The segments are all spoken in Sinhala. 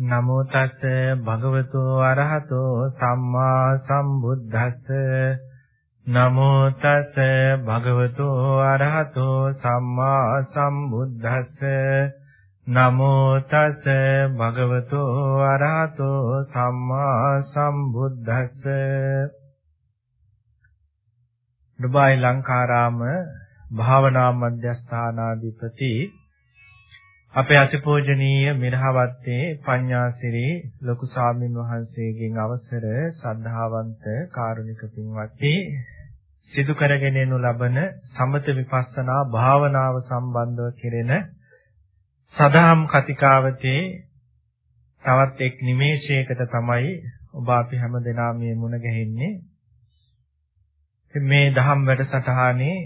නමෝ තස් භගවතු අරහතෝ සම්මා සම්බුද්දස්ස. නමෝ තස් භගවතු අරහතෝ සම්මා සම්බුද්දස්ස. නමෝ තස් භගවතු අරහතෝ සම්මා සම්බුද්දස්ස. දුබායි ලංකාරාම භාවනා මධ්‍යස්ථානාධිපති අපේ අතිපූජනීය මිරහවත්තේ පඤ්ඤාසිරි ලොකු ස්වාමින් වහන්සේගෙන් අවසර සද්ධාවන්ත කාරුණික පින්වත්නි සිදු කරගෙන යනු ලබන සමත විපස්සනා භාවනාව සම්බන්ධව කෙරෙන සදාම් කතිකාවතේ තවත් එක් නිමේෂයකට තමයි ඔබ අපි හැමදෙනා මේ මුණ ගැහෙන්නේ. මේ දහම් වැඩසටහනේ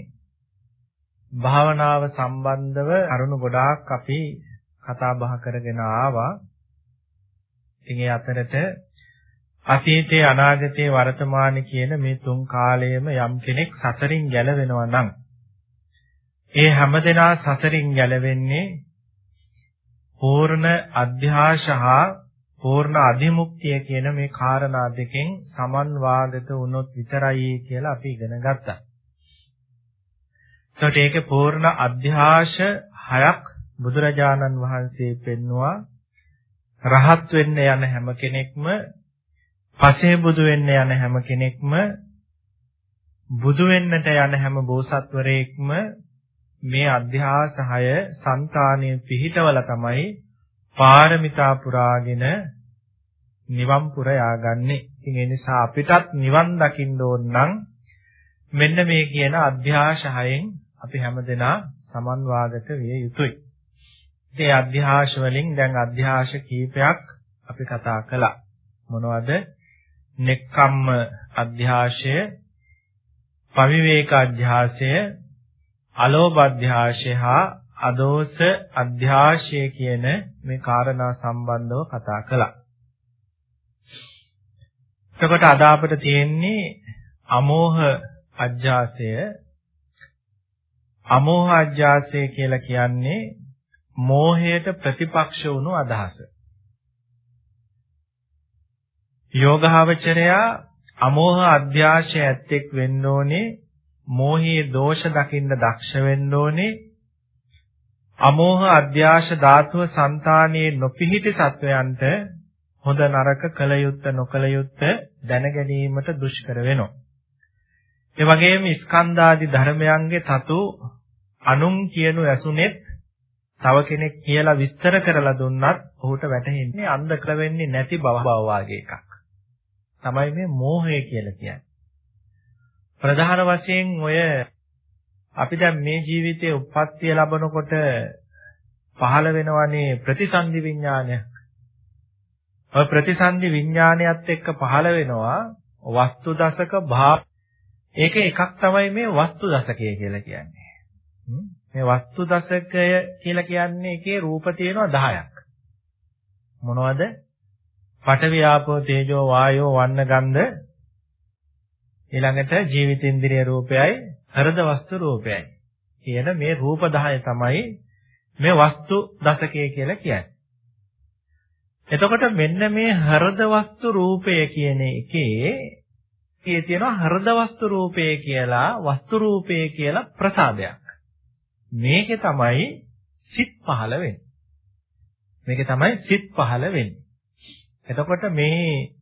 භාවනාව සම්බන්ධව කරුණු ගොඩාක් අපි කතා බහ කරගෙන ආවා. ඉතින් ඒ අතරට අතීතයේ අනාගතයේ වර්තමානයේ කියන මේ තුන් කාලයේම යම් කෙනෙක් සසරින් ගැලවෙනවා නම් ඒ හැමදෙනා සසරින් ගැලවෙන්නේ පූර්ණ අධ්‍යාශහා පූර්ණ අධිමුක්තිය කියන මේ කාරණා දෙකෙන් සමන්වාදිත වුණොත් විතරයි කියලා අපි ඉගෙන ගත්තා. එතකොට ඒකේ පූර්ණ අධ්‍යාශ හයක් බුදුරජාණන් වහන්සේ පෙන්නවා රහත් වෙන්න යන හැම කෙනෙක්ම පසේ බුදු වෙන්න යන හැම කෙනෙක්ම බුදු වෙන්නට යන හැම බෝසත්වරයෙක්ම මේ අධ්‍යාස හය సంతානයේ පිහිටවල තමයි පාරමිතා පුරාගෙන නිවන් පුර යාගන්නේ. ඉතින් ඒ නිසා අපිටත් නිවන් දකින්න ඕන නම් මෙන්න මේ කියන අධ්‍යාශ හයෙන් අපි හැමදෙනා සමන්වාගත විය යුතුයි. ඉතින් අධ්‍යාශ වලින් දැන් අධ්‍යාශ කීපයක් අපි කතා කළා. මොනවද? නෙක්ඛම්ම අධ්‍යාශය, පවිවේක අධ්‍යාශය, අලෝභ අධ්‍යාශය හා අදෝස අධ්‍යාශය කියන මේ කාරණා සම්බන්ධව කතා කළා. එතකොට අද අපිට තියෙන්නේ අමෝහ අධ්‍යාසය අමෝහ අධ්‍යාසය කියලා කියන්නේ මෝහයට ප්‍රතිපක්ෂ වුණු අදහස. යෝගාවචරයා අමෝහ අධ්‍යාශය ඇත්තෙක් වෙන්න ඕනේ මෝහයේ දෝෂ දකින්න දක්ෂ වෙන්න ඕනේ අමෝහ අධ්‍යාශ ධාතුව సంతානයේ නොපිහිටි සත්වයන්ට හොඳ නරක කල යුත්ත නොකල යුත්ත දැන ගැනීමට දුෂ්කර වෙනවා. ඒ වගේම ස්කන්ධාදී ධර්මයන්ගේ තතු අනුන් කියනු ඇසුනේත් තව කෙනෙක් කියලා විස්තර කරලා දුන්නත් ඔහුට වැටහෙන්නේ අන්ධ කර වෙන්නේ නැති බව වාගේ එකක්. තමයි මේ මෝහය කියලා කියන්නේ. ප්‍රධාන වශයෙන් ඔය අපි දැන් මේ ජීවිතයේ උප්පත්තිය ලබනකොට පහළ වෙනවනේ ප්‍රතිසන්දි විඥානය. ඔය ප්‍රතිසන්දි විඥානයත් එක්ක පහළ වෙනවා වස්තු දශක භාව ඒක එකක් තමයි මේ වස්තු දශකය කියලා කියන්නේ. මේ වස්තු දශකය කියලා කියන්නේ එකේ රූප තියෙනවා 10ක්. මොනවද? පඨවි ආපෝ තේජෝ වායෝ වන්න ගන්ධ ඊළඟට ජීවිතේන්ද්‍රිය රූපයයි හෘද වස්තු රූපයයි කියන මේ රූප 10 තමයි මේ වස්තු දශකය කියලා කියන්නේ. එතකොට මෙන්න මේ හෘද වස්තු රූපය කියන එකේ ඒ තියෙනවා හෘද වස්තු රූපය කියලා වස්තු රූපය කියලා ප්‍රසාදයක්. මේකේ තමයි සිත් පහළ වෙන්නේ. මේකේ තමයි සිත් පහළ වෙන්නේ. එතකොට මේ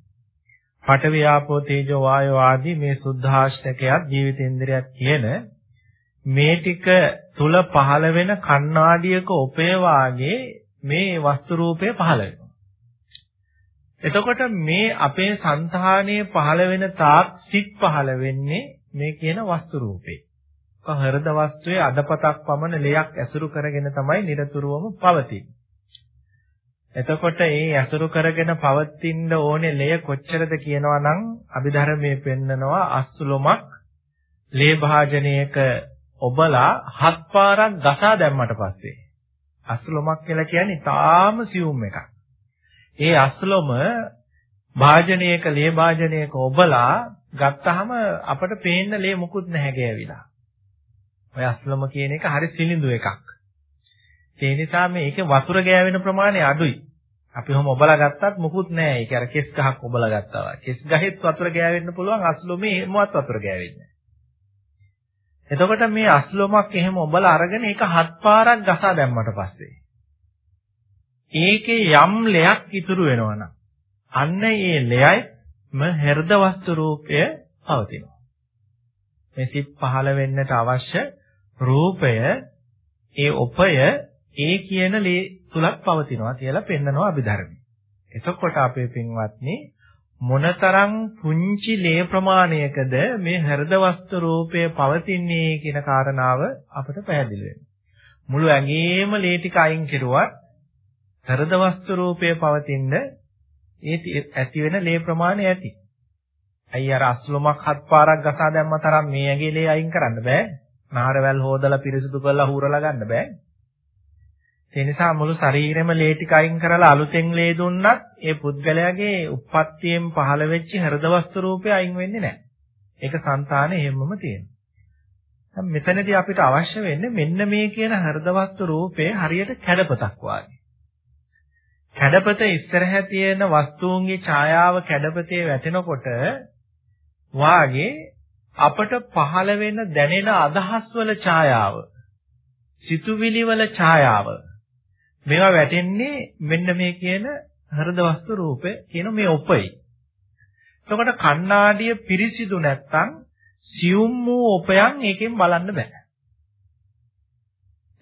පඨවි ආපෝ තේජෝ වායෝ ආදී මේ සුද්ධාෂ්ටකයක් ජීවිතේන්ද්‍රයක් කියන මේ ටික තුල පහළ වෙන කණ්ණාඩියක ඔපේ වාගේ මේ වස්තු රූපය පහළ වෙනවා. එතකොට මේ අපේ సంతානයේ පහළ වෙන තාක් සිත් පහළ වෙන්නේ මේ කියන වස්තු රූපේ. හෘද වස්තුවේ අඩපතක් පමණ ලෙයක් ඇසුරු කරගෙන තමයි নিরතුරුවම පවතින්නේ. එතකොට ඒ ඇසුරු කරගෙන පවතින්න ඕනේ ලය කොච්චරද කියනවා නම් අභිධර්මයේ පෙන්නනවා අස්සුලොමක් ලේ භාජනයක ඔබලා හත් පාරක් ගසා දැම්මට පස්සේ අස්සුලොමක් කියලා කියන්නේ තාම සියුම් එකක්. ඒ අස්සුලොම භාජනයක ලේ භාජනයක ඔබලා ගත්තාම අපට පේන්න ලේ මුකුත් නැහැ ගෑවිලා. ඔය අස්ලම කියන එක හරි සිනිඳු එකක්. ඒ නිසා මේකේ වතුර ගෑවෙන ප්‍රමාණය අඩුයි. අපි ඔහොම ඔබලා ගත්තත් මුකුත් නැහැ. ඒක අර කෙස් ගහක් ඔබලා ගත්තා වගේ. කෙස් ගහෙත් වතුර ගෑවෙන්න පුළුවන් අස්ලොමේ එහෙමවත් වතුර ගෑවෙන්නේ එතකොට මේ අස්ලොමක් එහෙම ඔබලා අරගෙන ඒක හත් පාරක් ගසා දැම්මට පස්සේ ඒකේ යම් ලයක් ඉතුරු වෙනවනම් අන්න ඒ ලයයිම හෘද වස්තු රූපය පවතිනවා. මේ සිත් පහළ වෙන්නට අවශ්‍ය රූපය ඒ උපය ඒ කියන ලේ තුලක් පවතිනවා කියලා පෙන්නනවා අභිධර්මයේ. එතකොට අපේ පින්වත්නි මොනතරම් පුංචි ලේ ප්‍රමාණයකද මේ හෘද වස්තු රූපය පවතින්නේ කියන කාරණාව අපට පැහැදිලි වෙනවා. මුළු ඇඟේම ලේ ටික අයින් කෙරුවත් හෘද වස්තු රූපය පවතින ඒ ඇති වෙන ලේ ප්‍රමාණය ඇති. අයි අර අස්ලොමක් හත් පාරක් ගසා දැම්ම තරම් මේ ඇඟේ ලේ අයින් කරන්න බෑ. නාරවැල් හොදලා පිරිසිදු කරලා හූරලා ගන්න බෑ. ඒ නිසා මුළු ශරීරෙම ලේ ටික අයින් කරලා අලුතෙන් ලේ දුන්නත් ඒ පුද්ගලයාගේ උප්පත්තියෙන් පහළ වෙච්ච හෘද වස්තු රූපය අයින් වෙන්නේ නැහැ. ඒක సంతානේ හැමම තියෙනවා. දැන් මෙතනදී අපිට අවශ්‍ය වෙන්නේ මෙන්න මේ කියන හෘද වස්තු රූපේ හරියට කැඩපතක් වාගේ. කැඩපත ඉස්සරහ තියෙන වස්තුන්ගේ ඡායාව කැඩපතේ වැටෙනකොට වාගේ අපට පහළ වෙන දැනෙන අදහස් වල ඡායාව සිතුවිලි වල ඡායාව මේවා වැටෙන්නේ මෙන්න මේ කියන හෘද වස්තු රූපේ කියන මේ උපයි. එතකොට කණ්ණාඩිය පිරිසිදු නැත්තම් සියුම් වූ උපයන් ඒකෙන් බලන්න බෑ.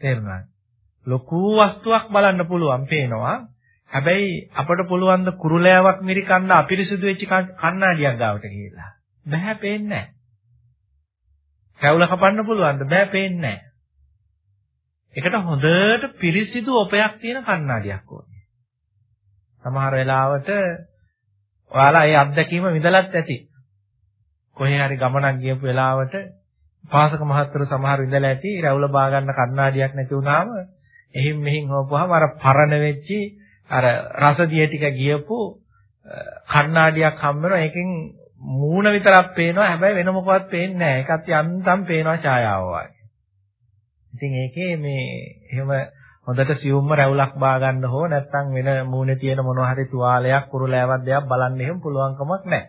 තේරුණාද? ලොකු වස්තුවක් බලන්න පුළුවන් පේනවා. හැබැයි අපට පුළුවන් ද කුරුලෑවක් මිරිකන්න අපිරිසිදු වෙච්ච කණ්ණාඩියක් ගාවට ගිහිල්ලා. බෑ පේන්නේ නැහැ. කැවුල කපන්න පුළුවන්ද? බෑ පේන්නේ නැහැ. ඒකට හොඳට පිරිසිදු ඔපයක් තියෙන කණ්ණාඩියක් ඕනේ. සමහර වෙලාවට ඔයාලා ඒ අත්දැකීම විඳලත් ඇති. කොහේ හරි ගමනක් ගියපු වෙලාවට පාසක මහත්තරු සමහර විඳලා ඇති රැවුල බා ගන්න කණ්ණාඩියක් නැති වුණාම එහින් මෙහින් හොපුවාම අර පරණ වෙච්චි අර රසදිය ටික ගියපු කණ්ණාඩියක් හම්බ වෙනවා ඒකෙන් මූණ විතරක් පේනවා හැබැයි වෙන මොකවත් පේන්නේ නැහැ ඒකත් යන්තම් පේනවා ඡායාව වගේ ඉතින් ඒකේ මේ එහෙම හොඳට සියුම්ම රැවුලක් බා ගන්න හෝ නැත්නම් වෙන මූණේ තියෙන මොනවා හරි තුවාලයක් කුරුලෑවක් දෙයක් බලන්න එහෙම පුළුවන්කමක් නැහැ.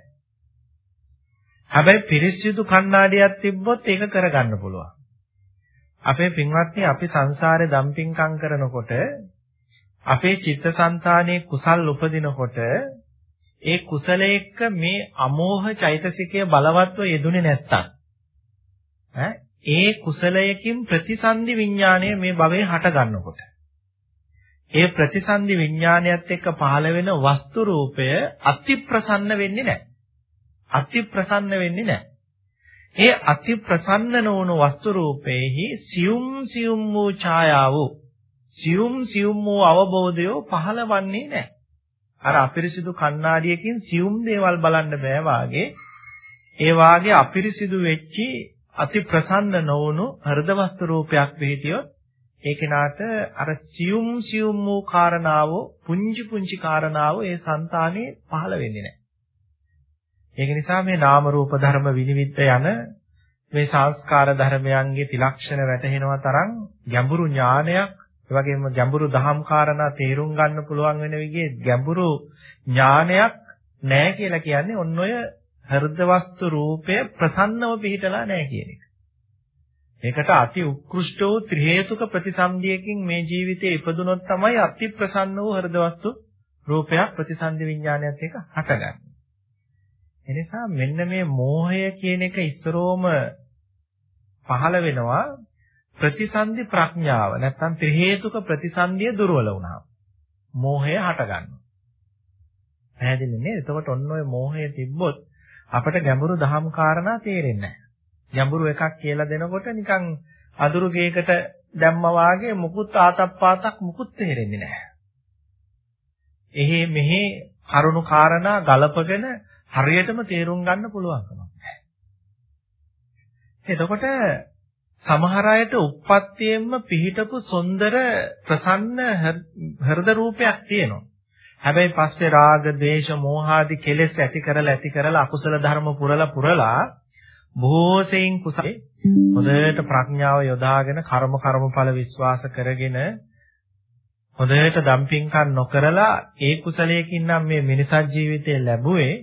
හැබැයි පිරිසිදු කණ්ණාඩියක් තිබ්බොත් ඒක කරගන්න පුළුවන්. අපේ පින්වත්නි අපි සංසාරේ දම්පින්කම් කරනකොට අපේ චිත්තසංතානයේ කුසල් උපදිනකොට ඒ කුසලයක මේ අමෝහ චෛතසිකය බලවත්ව යෙදුනේ නැත්තම් ඈ ඒ කුසලයකින් ප්‍රතිසන්දි විඥාණය මේ භවයේ හට ගන්නකොට ඒ ප්‍රතිසන්දි විඥානයත් එක්ක පහළ වෙන වස්තු රූපය අති ප්‍රසන්න වෙන්නේ නැහැ. අති ප්‍රසන්න වෙන්නේ නැහැ. ඒ අති ප්‍රසන්න නොවුණු වස්තු රූපේහි සියුම් සියුම් වූ ඡායාව සියුම් සියුම් වූ අවබෝධය පහළවන්නේ නැහැ. අර අපිරිසිදු කණ්ණාඩියකින් සියුම් දේවල් බලන්න බෑ වාගේ ඒ වාගේ අපිරිසිදු වෙච්චි අති ප්‍රසන්න නොවුණු හෘද වස්තු රූපයක් පිහිටියොත් ඒ කෙනාට අර සියුම් සියුම් වූ කාරණාව පුංචි පුංචි කාරණාව ඒ సంతානේ පහළ වෙන්නේ නැහැ. ඒක නිසා මේ නාම රූප ධර්ම විනිවිද යන මේ සංස්කාර ධර්මයන්ගේ තිලක්ෂණ වැටහෙනවා තරම් ගැඹුරු ඥානයක් ඒ වගේම ගැඹුරු දහම් කාරණා තේරුම් ගන්න පුළුවන් වෙන විදිහේ ගැඹුරු ඥානයක් නැහැ කියලා කියන්නේ ඔන්න ඔය හෘද වස්තු රූපය ප්‍රසන්නව පිහිටලා නැහැ කියන එක. ඒකට අති උත්කෘෂ්ඨ වූ ත්‍රි හේතුක ප්‍රතිසන්දියකින් මේ ජීවිතේ ඉපදුනොත් තමයි අති ප්‍රසන්න වූ හෘද වස්තු රූපයක් ප්‍රතිසන්දි විඥානයත් එක්ක හටගන්නේ. එනිසා මෙන්න මේ මෝහය කියන එක ඉස්සරෝම පහළ වෙනවා ප්‍රතිසන්දි ප්‍රඥාව නැත්නම් ත්‍රි හේතුක ප්‍රතිසන්දිය දුර්වල වුණාම මෝහය හටගන්නවා. පැහැදිලි නේද? එතකොට ඔන්න ඔය මෝහය තිබ්බොත් අපට ගැඹුරු දහම් කාරණා තේරෙන්නේ නැහැ. ගැඹුරු එකක් කියලා දෙනකොට නිකන් අදුරු ගේකට දැම්මා වාගේ මුකුත් ආතප්පාතක් මුකුත් තේරෙන්නේ නැහැ. එහි මෙහි කරුණු කාරණා ගලපගෙන හරියටම තේරුම් ගන්න පුළුවන්කමක් නැහැ. එතකොට සමහර අයට උප්පත්තියෙන්ම පිහිටපු සුන්දර ප්‍රසන්න හෘද රූපයක් තියෙනවා. හැබැයි පස්සේ රාග, දේශ, මෝහ ආදී කෙලෙස් ඇති කරලා ඇති කරලා අකුසල ධර්ම පුරලා පුරලා බොහෝ සෙයින් කුසලේ හොඳට ප්‍රඥාව යොදාගෙන කර්ම කර්මඵල විශ්වාස කරගෙන හොඳට දම්පින්කම් නොකරලා ඒ කුසලයකින් නම් මේ මිනිසත් ජීවිතය ලැබුවේ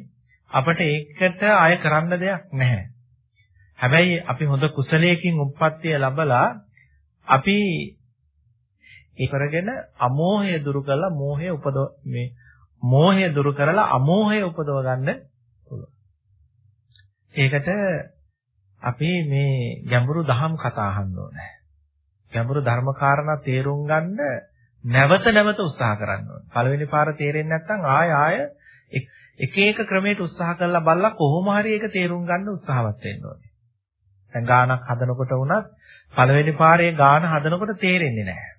අපට ඒකට ආය කරන්න දෙයක් නැහැ. හැබැයි අපි හොඳ කුසලයකින් උප්පත්තිය ලැබලා අපි ඒ කරගෙන අමෝහය දුරු කරලා මෝහය උපදව මේ මෝහය දුරු කරලා අමෝහය උපදව ගන්න පුළුවන්. ඒකට අපි මේ ගැඹුරු දහම් කතා අහන්න ඕනේ. ගැඹුරු ධර්ම කාරණා තේරුම් ගන්න නැවත නැවත උත්සාහ කරන්න ඕනේ. පළවෙනි පාර තේරෙන්නේ නැත්නම් ආය ආය එක එක ක්‍රමයකට උත්සාහ කරලා බලලා කොහොම හරි ඒක තේරුම් ගන්න උත්සාහවත් වෙන්න ඕනේ. දැන් ගානක් හදනකොට වුණත් පළවෙනි පාරේ ගාන හදනකොට තේරෙන්නේ නැහැ.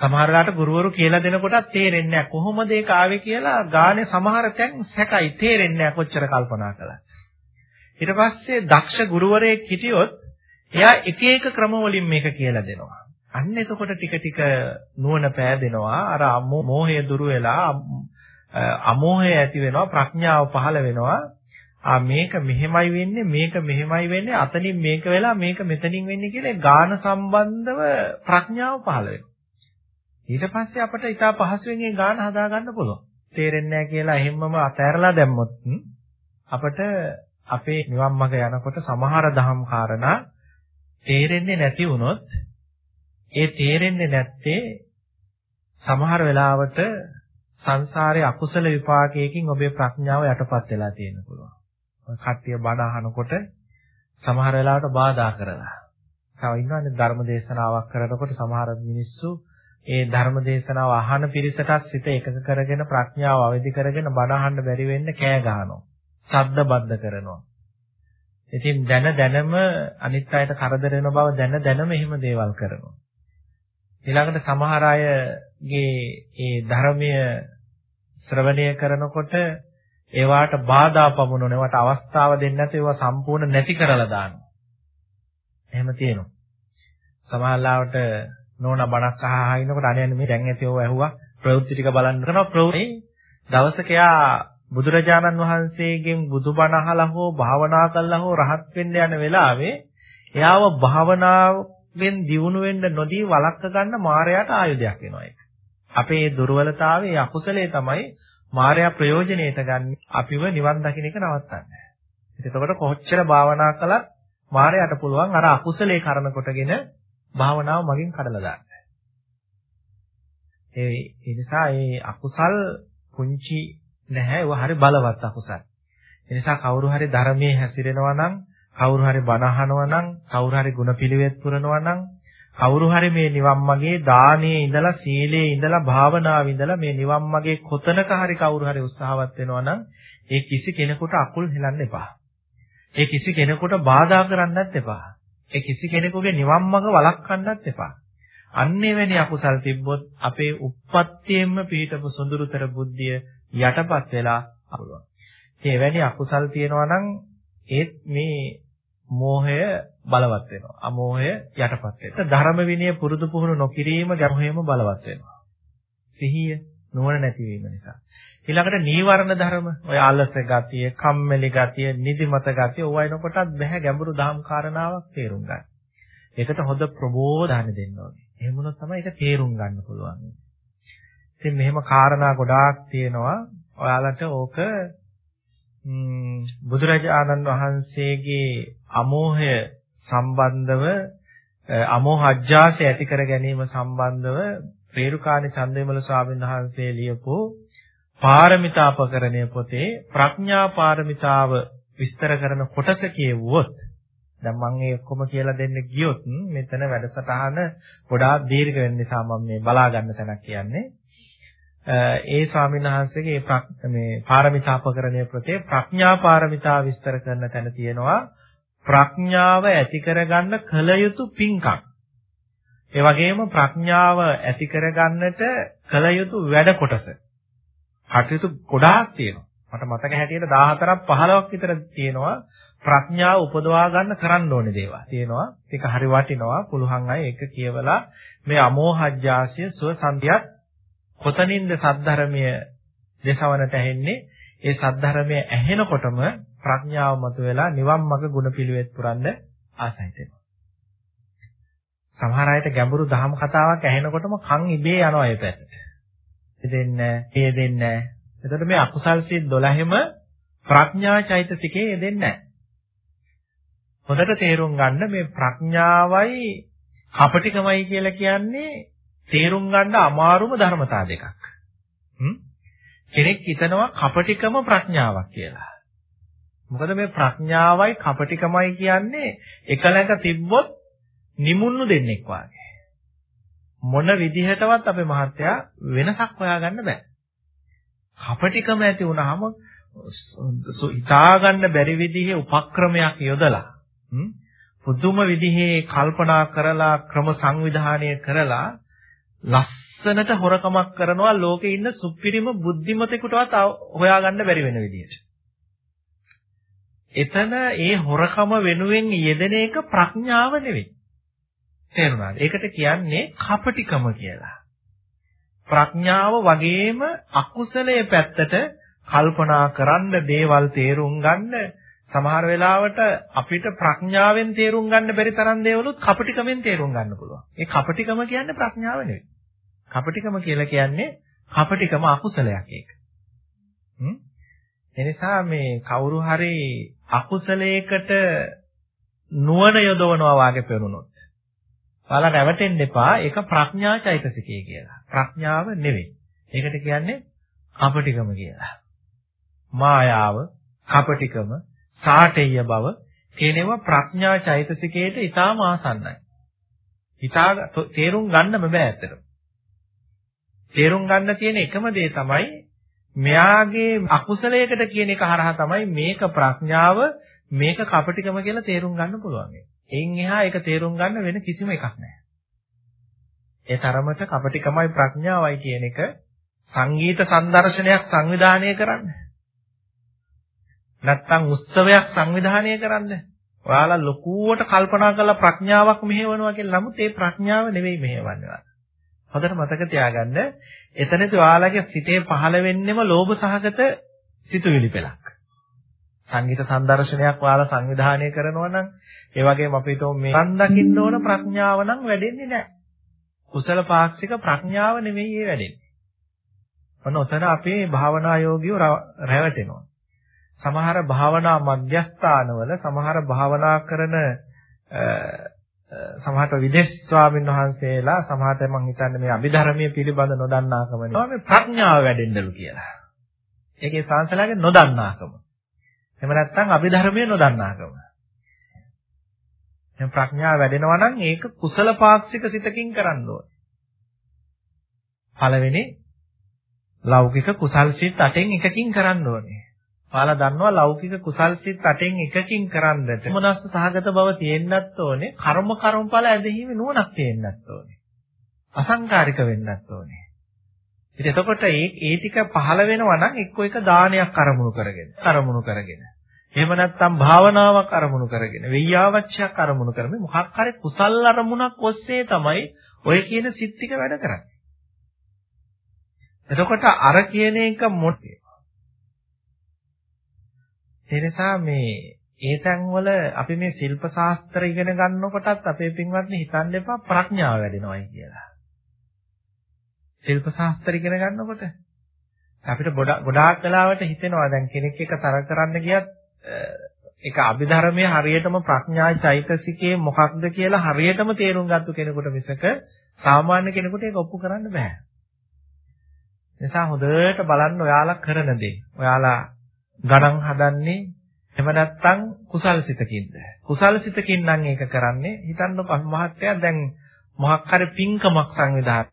සමහර වෙලාවට ගුරුවරු කියලා දෙනකොටත් තේරෙන්නේ නැහැ කොහොමද ඒක ආවේ කියලා ගානේ සමහර තැන් සැකයි තේරෙන්නේ නැහැ කොච්චර කල්පනා කළා. ඊට පස්සේ දක්ෂ ගුරුවරයෙක් හිටියොත් එයා එක එක ක්‍රම වලින් මේක කියලා දෙනවා. අන්න එතකොට ටික ටික නුවණ පෑදෙනවා. අර මෝහය දුරු වෙලා අමෝහය ඇති වෙනවා ප්‍රඥාව පහළ වෙනවා. ආ මේක මෙහෙමයි වෙන්නේ මේක මෙහෙමයි වෙන්නේ අතනින් මේක වෙලා මේක මෙතනින් වෙන්නේ කියලා ගාන සම්බන්ධව ප්‍රඥාව පහළ වෙනවා. ඊට පස්සේ අපිට ඊට පහසුවෙන් ඒ ගාන හදා ගන්න පුළුවන්. තේරෙන්නේ නැහැ කියලා එහෙම්මම අතෑරලා දැම්මොත් අපිට අපේ නිවන් මඟ යනකොට සමහර දහම් කාරණා තේරෙන්නේ නැති වුණොත් ඒ තේරෙන්නේ නැත්තේ සමහර වෙලාවට සංසාරයේ අකුසල විපාකයකින් ඔබේ ප්‍රඥාව යටපත් වෙලා තියෙන පුළුවන්. ඔය කට්ටිය බණ අහනකොට සමහර වෙලාවට බාධා කරලා. තව ඉන්නවනේ ධර්ම දේශනාවක් කරනකොට සමහර මිනිස්සු ඒ ධර්ම දේශනාව අහන පිරිසටත් සිත එකක කරගෙන ප්‍රඥාව අවදි කරගෙන බණ අහන්න බැරි වෙන්න කෑ ගහනවා. ශබ්ද බද්ධ කරනවා. ඉතින් දැන දැනම අනිත් අයට කරදර වෙන බව දැන දැනම එහෙම දේවල් කරනවා. ඊළඟට සමහර අයගේ ඒ ධර්මය ශ්‍රවණය කරනකොට ඒවාට බාධා පමුණුන ඒවට අවස්ථාව දෙන්නේ නැත්නම් ඒවා සම්පූර්ණ නැති කරලා දානවා. එහෙම තියෙනවා. සමහරවිට නෝනා බණක් අහහා ඉන්නකොට අනේ මේ දැන් ඇති ඕව ඇහුවා ප්‍රවෘත්ති ටික බලන්න කරනවා ප්‍රවෘත්ති දවසක යා බුදුරජාණන් වහන්සේගෙන් බුදුබණ අහලා හෝ භාවනා කළා හෝ රහත් වෙන්න යන වෙලාවේ එයාව භාවනාවෙන් දියුණු වෙන්න නොදී වළක්ව ගන්න මායයට ආයුධයක් වෙනවා ඒක. අපේ දුර්වලතාවයේ අකුසලයේ තමයි මායя ප්‍රයෝජනෙට ගන්න අපිව නිවන් දකින්න එක නවත්තන්නේ. එතකොට කොච්චර භාවනා කළත් මායයට පුළුවන් අර අකුසලයේ කරන කොටගෙන භාවනාව මගින් කඩලා දාන්න. ඒ ඒ නිසා මේ අකුසල් පුංචි නැහැ ඒවා හරි බලවත් අකුසල්. ඒ නිසා කවුරු හරි ධර්මයේ හැසිරෙනවා නම් කවුරු හරි බණ අහනවා නම් කවුරු හරි ගුණපිළිවෙත් පුරනවා නම් කවුරු හරි මේ නිවන් මාගේ දානයේ ඉඳලා සීලයේ ඉඳලා භාවනාවේ ඉඳලා මේ නිවන් මාගේ කොතනක හරි කවුරු හරි උත්සාහවත් වෙනවා නම් ඒ කිසි කෙනෙකුට අකුල් හෙලන්න එපා. ඒ කිසි කෙනෙකුට බාධා කරන්නත් එපා. ඒ කිසි කෙනෙකුගේ නිවන් මඟ වළක්වන්නත් එපා. අන්නේ වැනි අකුසල් තිබ්බොත් අපේ උප්පත්තියෙන්ම පිහිටපු සොඳුරුතර බුද්ධිය යටපත් වෙලා අපලුවන්. ඉතින් එවැනි අකුසල් තියෙනවා නම් ඒත් මේ මෝහය බලවත් වෙනවා. අමෝහය යටපත් වෙනවා. ධර්ම විනය පුරුදු පුහුණු නොකිරීම ගැඹුරේම බලවත් වෙනවා. සිහිය නුවණ නැතිවීම නිසා. ඊළඟට නීවරණ ධර්ම ඔය අලස ගතිය, කම්මැලි ගතිය, නිදිමත ගතිය ඕවා එනකොටත් බෑ ගැඹුරු දහම් කාරණාවක් තේරුම් ගන්න. ඒකට හොඳ ප්‍රබෝධන දෙන්න ඕනේ. එහෙම වුණොත් තමයි ඒක තේරුම් ගන්න පුළුවන්. ඉතින් මෙහෙම කාරණා ගොඩාක් තියෙනවා. ඔයාලට ඕක බුදුරජාණන් වහන්සේගේ අමෝහය සම්බන්ධව අමෝහ අජ්ජාසය ඇති කර ගැනීම සම්බන්ධව රේරුකාණේ චන්දවිමල ස්වාමීන් වහන්සේ ලියපු පාරමිතාපකරණය පොතේ ප්‍රඥා පාරමිතාව විස්තර කරන කොටස කියවුවොත් දැන් මම මේ ඔක්කොම කියලා දෙන්න ගියොත් මෙතන වැඩසටහන ගොඩාක් දීර්ඝ වෙන නිසා මම මේ බලා ගන්න තැනක් කියන්නේ. ඒ ස්වාමීන් වහන්සේගේ මේ පාරමිතාපකරණය පොතේ ප්‍රඥා පාරමිතා විස්තර කරන තැන තියෙනවා. ප්‍රඥාව ඇති කරගන්න කල යුතු පින්කම් ඒ වගේම ප්‍රඥාව ඇති කරගන්නට කල යුතු වැඩ කොටස කටයුතු ගොඩාක් තියෙනවා. මට මතක හැටියට 14ක් 15ක් විතර තියෙනවා ප්‍රඥාව උපදවා ගන්න කරන්න ඕනේ දේවල්. තියෙනවා. ඒක හරි වටිනවා. පුළුවන් අය ඒක කියවලා මේ අමෝහජ්ජාසිය සුව සන්ධියක් කොතනින්ද සද්ධර්මය දේශවනට ඇහෙන්නේ? ඒ සද්ධර්මය ඇහෙනකොටම ප්‍රඥාව මතුවලා නිවන් මඟ ගුණ පිළිවෙත් පුරන්න ආසයි වෙනවා. සමහර අයට ගැඹුරු දහම් කතාවක් ඇහෙනකොටම කන් ඉබේ යනවා ඒ පැත්තට. දෙන්නේ නැහැ, දෙන්නේ නැහැ. එතකොට මේ අකුසල් සිත් 12ෙම ප්‍රඥා චෛතසිකේ යෙදෙන්නේ නැහැ. හොඳට තේරුම් ගන්න මේ ප්‍රඥාවයි කපටිකමයි කියලා කියන්නේ තේරුම් ගන්න අමාරුම ධර්මතා දෙකක්. කෙනෙක් හිතනවා කපටිකම ප්‍රඥාවක් කියලා. මොකද මේ ප්‍රඥාවයි කපටිකමයි කියන්නේ එකලඟ තිබ්බොත් නිමුන්නු දෙන්නෙක් වාගේ. මොන විදිහටවත් අපේ මහත්තයා වෙනසක් හොයාගන්න බෑ. කපටිකම ඇති වුනහම හිතා ගන්න බැරි විදිහේ උපක්‍රමයක් යොදලා පුදුම විදිහේ කල්පනා කරලා ක්‍රම සංවිධානය කරලා ලස්සනට හොරකමක් කරනවා ලෝකේ ඉන්න සුපිරිම බුද්ධිමතෙකුටවත් හොයාගන්න බැරි වෙන විදිහට. එතන ඒ හොරකම වෙනුවෙන් යෙදෙන එක ප්‍රඥාව නෙවෙයි. තේරුණාද? ඒකට කියන්නේ කපටිකම කියලා. ප්‍රඥාව වගේම අකුසලයේ පැත්තට කල්පනා කරන්න දේවල් තේරුම් ගන්න සමහර වෙලාවට අපිට ප්‍රඥාවෙන් තේරුම් ගන්න බැරි තරම් දේවලුත් කපටිකමෙන් තේරුම් ගන්න පුළුවන්. ඒ කපටිකම කියන්නේ ප්‍රඥාව නෙවෙයි. කපටිකම කියලා කියන්නේ කපටිකම අකුසලයක් ඒක. හ්ම්? එනිසා මේ කවුරු හරි අකුසලයකට නුවණ යොදවනවා වාගේ පෙනුනොත් ඔයාලා රැවටෙන්න එපා. ඒක ප්‍රඥා චෛතසිකය කියලා. ප්‍රඥාව නෙවෙයි. ඒකට කියන්නේ කපටිකම කියලා. මායාව, කපටිකම, සාටෙය බව කියනවා ප්‍රඥා චෛතසිකයට ඊටාම ආසන්නයි. හිතා තේරුම් ගන්නම බෑ ඇත්තටම. තේරුම් ගන්න තියෙන එකම දේ තමයි මෙයාගේ අකුසලයකට කියන එක හරහා තමයි මේක ප්‍රඥාව මේක කපටිකම කියලා තේරුම් ගන්න පුළුවන්. එයින් එහා ඒක තේරුම් ගන්න වෙන කිසිම එකක් නැහැ. ඒ තරමට කපටිකමයි ප්‍රඥාවයි කියන එක සංගීත සංදර්ශනයක් සංවිධානය කරන්න. නැත්තම් උත්සවයක් සංවිධානය කරන්න. ඔයාලා ලොකුවට කල්පනා කරලා ප්‍රඥාවක් මෙහෙවනවා කියලා නමුත් ඒ ප්‍රඥාව නෙවෙයි මෙහෙවන්නේ. හොඳට මතක තියාගන්න. එතනදී ඔයාලගේ සිතේ පහළ වෙන්නෙම ලෝභ සහගත සිතුවිලි පෙළක්. සංගීත සංදර්ශනයක් ඔයාලා සංවිධානය කරනවා නම් ඒ වගේම අපි හිතමු මේ රන් දකින්න ඕන ප්‍රඥාව නම් වැඩෙන්නේ නැහැ. කුසල පාක්ෂික ප්‍රඥාව නෙමෙයි ඒ වැඩෙන්නේ. ඔන්න ඔතන අපේ භාවනා යෝගියෝ රැවටෙනවා. සමහර භාවනා මධ්‍යස්ථානවල සමහර භාවනා කරන සමහරට විදේශ ස්වාමීන් වහන්සේලා සමහරට මම හිතන්නේ මේ අභිධර්මයේ පිළිබඳ නොදන්නාකම නේ. මේ ප්‍රඥාව වැඩෙන්නලු කියලා. ඒකේ සංසලාගේ නොදන්නාකම. එහෙම නැත්නම් අභිධර්මයේ නොදන්නාකම. දැන් ප්‍රඥාව වැඩෙනවා නම් ඒක කුසල පාක්ෂික සිතකින් කරන්න ඕනේ. පළවෙනි ලෞකික කුසල් සිත් අටෙන් එකකින් කරන්න ඕනේ. ඔයාලා දන්නවා ලෞකික කුසල් සිත් අටෙන් එකකින් කරන්නට මොනස්ස සහගත බව තියෙන්නත් ඕනේ. කර්ම කර්මඵල ඇදහිීමේ නුවණක් තියෙන්නත් ඕනේ. අසංකාරික වෙන්නත් ඕනේ. ඉතින් එතකොට ඒ ඒ ටික පහළ වෙනවා නම් එක්ක එක දානයක් අරමුණු කරගෙන අරමුණු කරගෙන එහෙම නැත්නම් භාවනාවක් අරමුණු කරගෙන වෙయ్యාවච්චයක් අරමුණු කරමින් මොකක් හරි කුසල් අරමුණක් ඔස්සේ තමයි ඔය කියන සිත් ටික වැඩ කරන්නේ. එතකොට අර කියන එක මොටේ. ඒ නිසා මේ ඒ තැන්වල අපි මේ ශිල්ප ශාස්ත්‍ර ඉගෙන ගන්නකොටත් අපේ පින්වත්නි හිතන්න එපා ප්‍රඥාව වැඩෙනවයි කියලා. ශිල්ප ශාස්ත්‍ර ඉගෙන ගන්නකොට අපිට ගොඩාක් වෙලාවට හිතෙනවා දැන් කෙනෙක් එක තර කරන්න ගියත් ඒක අභිධර්මයේ හරියටම ප්‍රඥා චෛතසිකයේ මොකක්ද කියලා හරියටම තේරුම් ගත්ත කෙනෙකුට මිසක සාමාන්‍ය කෙනෙකුට ඒක ඔප්පු කරන්න බෑ. නිසා හොඳට බලන්න ඔයාලා කරන දේ. ඔයාලා ගණන් හදන්නේ එහෙම නැත්නම් කුසල් සිතකින්ද? කුසල් සිතකින් නම් ඒක කරන්නේ. හිතන්නකො මහත්තයා දැන් මොහක් හරි පින්කමක් සංවිධානය.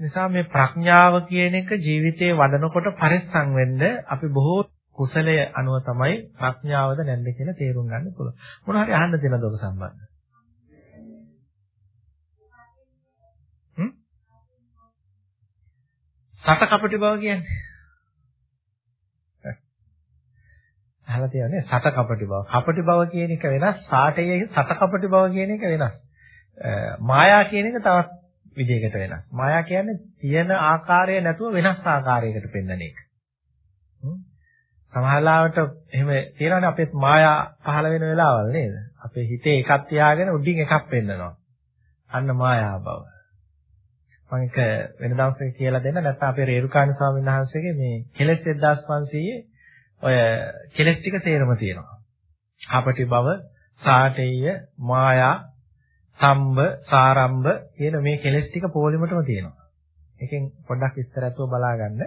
නිසා මේ ප්‍රඥාව කියන එක ජීවිතේ වඩනකොට පරිස්සම් වෙන්න අපි බොහෝ කුසලය අනුව තමයි ප්‍රඥාවද නැද්ද කියලා තේරුම් ගන්න පුළුවන්. මොන හරි අහන්න දෙනවද ඔබ සම්බන්ධ? හ්ම්? සත කපටි බව කියන්නේ. අහලා තියෙන්නේ සත කපටි බව. කපටි බව කියන එක වෙනස්, සාටයේ සත කපටි බව කියන එක වෙනස්. මායා කියන එක තවත් විදිහකට වෙනස්. මායා කියන්නේ තියෙන ආකාරය නැතුව වෙනස් ආකාරයකට පෙන්වන එක. සමහරවිට එහෙම තියෙනවානේ අපේ මායා පහළ වෙන වෙලාවල් නේද? අපේ හිතේ එකක් තියාගෙන උඩින් එකක් පෙන්නනවා. අන්න මායා බව. මම එක වෙන දවසක කියලා දෙන්න නැත්නම් අපේ රේරුකාණ ස්වාමීන් වහන්සේගේ මේ කෙලස් 1500 ඔය කෙලස් ටික සේරම තියෙනවා. කපටි බව, සාටේය, මායා, සම්බ, සාරම්භ කියන මේ කෙලස් ටික පොලිමටම තියෙනවා. එකෙන් පොඩ්ඩක් විස්තරත්ව බලාගන්න.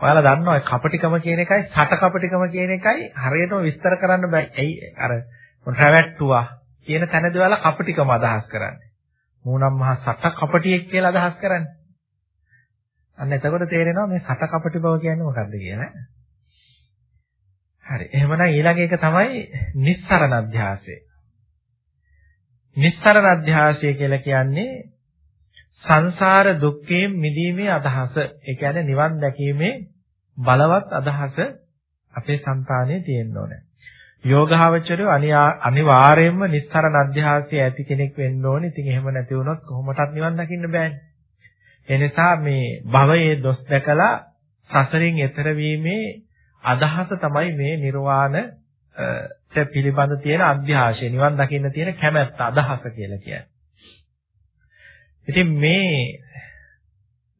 ඔයාලා දන්නවා කපටිකම කියන එකයි සට කපටිකම කියන එකයි හරියටම විස්තර කරන්න බෑ. ඇයි අර රැවැට්ටුවා කියන තැනදී ඔයාලා කපටිකම අදහස් කරන්නේ. මූණම් මහ සට කපටියෙක් කියලා අදහස් කරන්නේ. අන්න එතකොට තේරෙනවා මේ සට කපටි බව කියන්නේ මොකක්ද කියලා. හරි. එහෙමනම් ඊළඟ එක තමයි නිස්සරණ අධ්‍යාසය. නිස්සරණ අධ්‍යාසය කියලා කියන්නේ සංසාර දුක්ඛයෙන් මිදීමේ අදහස. ඒ කියන්නේ නිවන් දැකීමේ බලවත් අදහස අපේ సంతානයේ තියෙන්න ඕනේ. යෝගාවචරය අනිවාර්යයෙන්ම නිස්සරණ අධ්‍යාසය ඇති කෙනෙක් වෙන්න ඕනේ. ඉතින් එහෙම නැති වුණොත් කොහොමටත් නිවන් දකින්න බෑනේ. ඒ නිසා මේ භවයේ දොස් දැකලා සසරින් එතර වීමේ අදහස තමයි මේ නිර්වාණ පිළිබඳ තියෙන අධ්‍යාශය නිවන් දකින්න තියෙන කැමැත්ත අදහස කියලා කියන්නේ. ඉතින් මේ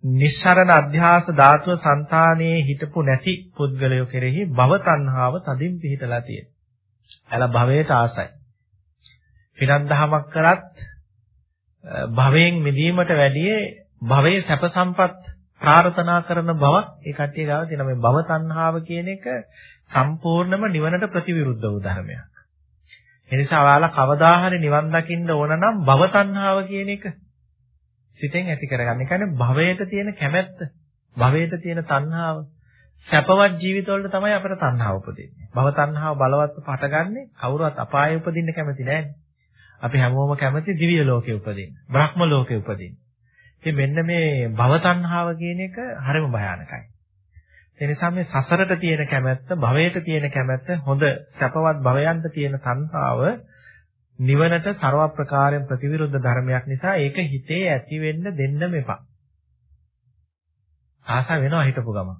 නිස්සරණ අධ්‍යාස ධාතුව సంతානයේ හිටපු නැති පුද්ගලයෝ කෙරෙහි භව තණ්හාව තදින් පිහිටලා තියෙනවා. එලා භවයට ආසයි. පිනක් දහමක් කරත් භවයෙන් මිදීමට වැඩිය භවයේ සැප සම්පත් ප්‍රාර්ථනා කරන බව ඒ කට්ටිය ගාව තියෙන මේ භව තණ්හාව කියන එක සම්පූර්ණම නිවනට ප්‍රතිවිරුද්ධ වූ ධර්මයක්. ඒ නිසා ඔයාලා කවදා හරි නිවන් දකින්න ඕන නම් භව තණ්හාව කියන එක සිතෙන් ඇති කරගන්න. ඒ කියන්නේ භවයට තියෙන කැමැත්ත, භවයට තියෙන තණ්හාව, සැපවත් ජීවිතවලට තමයි අපිට තණ්හාව උපදින්නේ. භව තණ්හාව බලවත් පටගන්නේ කවුරුවත් අපායේ උපදින්න කැමති නැහැ. අපි හැමෝම කැමති දිව්‍ය ලෝකේ උපදින්න, බ්‍රහ්ම ලෝකේ උපදින්න. ඉතින් මෙන්න මේ භව තණ්හාව කියන එක හරිම භයානකයි. ඒ නිසා මේ සසරට තියෙන කැමැත්ත, භවයට තියෙන කැමැත්ත, හොඳ සැපවත් භවයන්ට තියෙන තණ්හාව නිවනට ਸਰව ප්‍රකාරයෙන් ප්‍රතිවිරුද්ධ ධර්මයක් නිසා ඒක හිතේ ඇති වෙන්න දෙන්න මෙපා. ආස වෙනවා හිතපු ගම.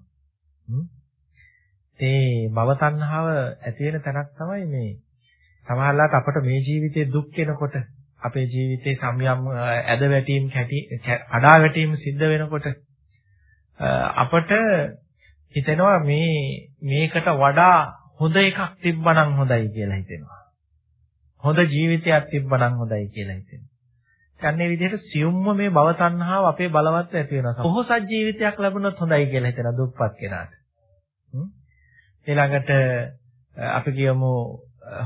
ඒ භව තණ්හාව ඇති වෙන තැනක් තමයි මේ සමහරවිට අපට මේ ජීවිතයේ දුක් වෙනකොට අපේ ජීවිතේ සම්යම් ඇද වැටීම් කැටි අඩා වැටීම් සිද්ධ වෙනකොට අපට හිතෙනවා මේ මේකට වඩා හොඳ එකක් තිබ්බනම් හොඳයි කියලා හිතෙනවා. හොඳ ජීවිතයක් තිබ්බනම් හොඳයි කියලා හිතෙනවා. යන්නේ විදිහට සියුම්ම මේ භව තණ්හාව අපේ බලවත් ඇති වෙනවා. පොහොසත් ජීවිතයක් ලැබුණොත් හොඳයි කියලා හිතන දුප්පත් කෙනාට. ඊළඟට අපි කියමු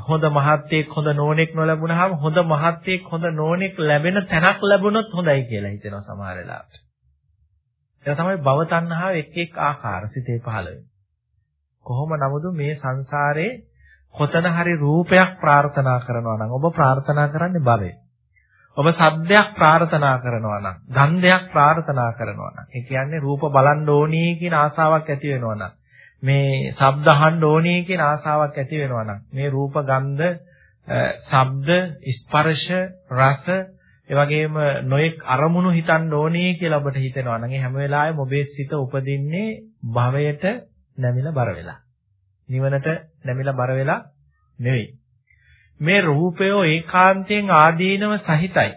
හොඳ මහත්යෙක් හොඳ නෝනෙක් නොලැබුණාම හොඳ මහත්යෙක් හොඳ නෝනෙක් ලැබෙන තැනක් ලැබුණොත් හොඳයි කියලා හිතෙනවා සමහර වෙලාවට. ඒක තමයි භව තණ්හාව එක් එක් ආකාර සිතේ පහළ වෙන්නේ. කොහොම නමුදු මේ සංසාරේ කොතන හරි රූපයක් ප්‍රාර්ථනා කරනවා නම් ඔබ ප්‍රාර්ථනා කරන්නේ භවය. ඔබ සද්දයක් ප්‍රාර්ථනා කරනවා නම්, ගන්ධයක් ප්‍රාර්ථනා කරනවා නම්, ඒ කියන්නේ රූප බලන්න ඕනී කියන ආසාවක් ඇති වෙනවා නම්, මේ ශබ්ද අහන්න ඕනේ කියන ආසාවක් ඇති වෙනවා නම් මේ රූප ගන්ධ ශබ්ද ස්පර්ශ රස ඒ වගේම නොඑක් අරමුණු හිතන්න ඕනේ කියලා ඔබට හිතෙනවා නම් හැම වෙලාවෙම ඔබේ සිත උපදින්නේ භවයට නැමිලා බර වෙලා. නිවනට නැමිලා බර වෙලා නෙවෙයි. මේ රූපය ඒකාන්තයෙන් ආදීනව සහිතයි.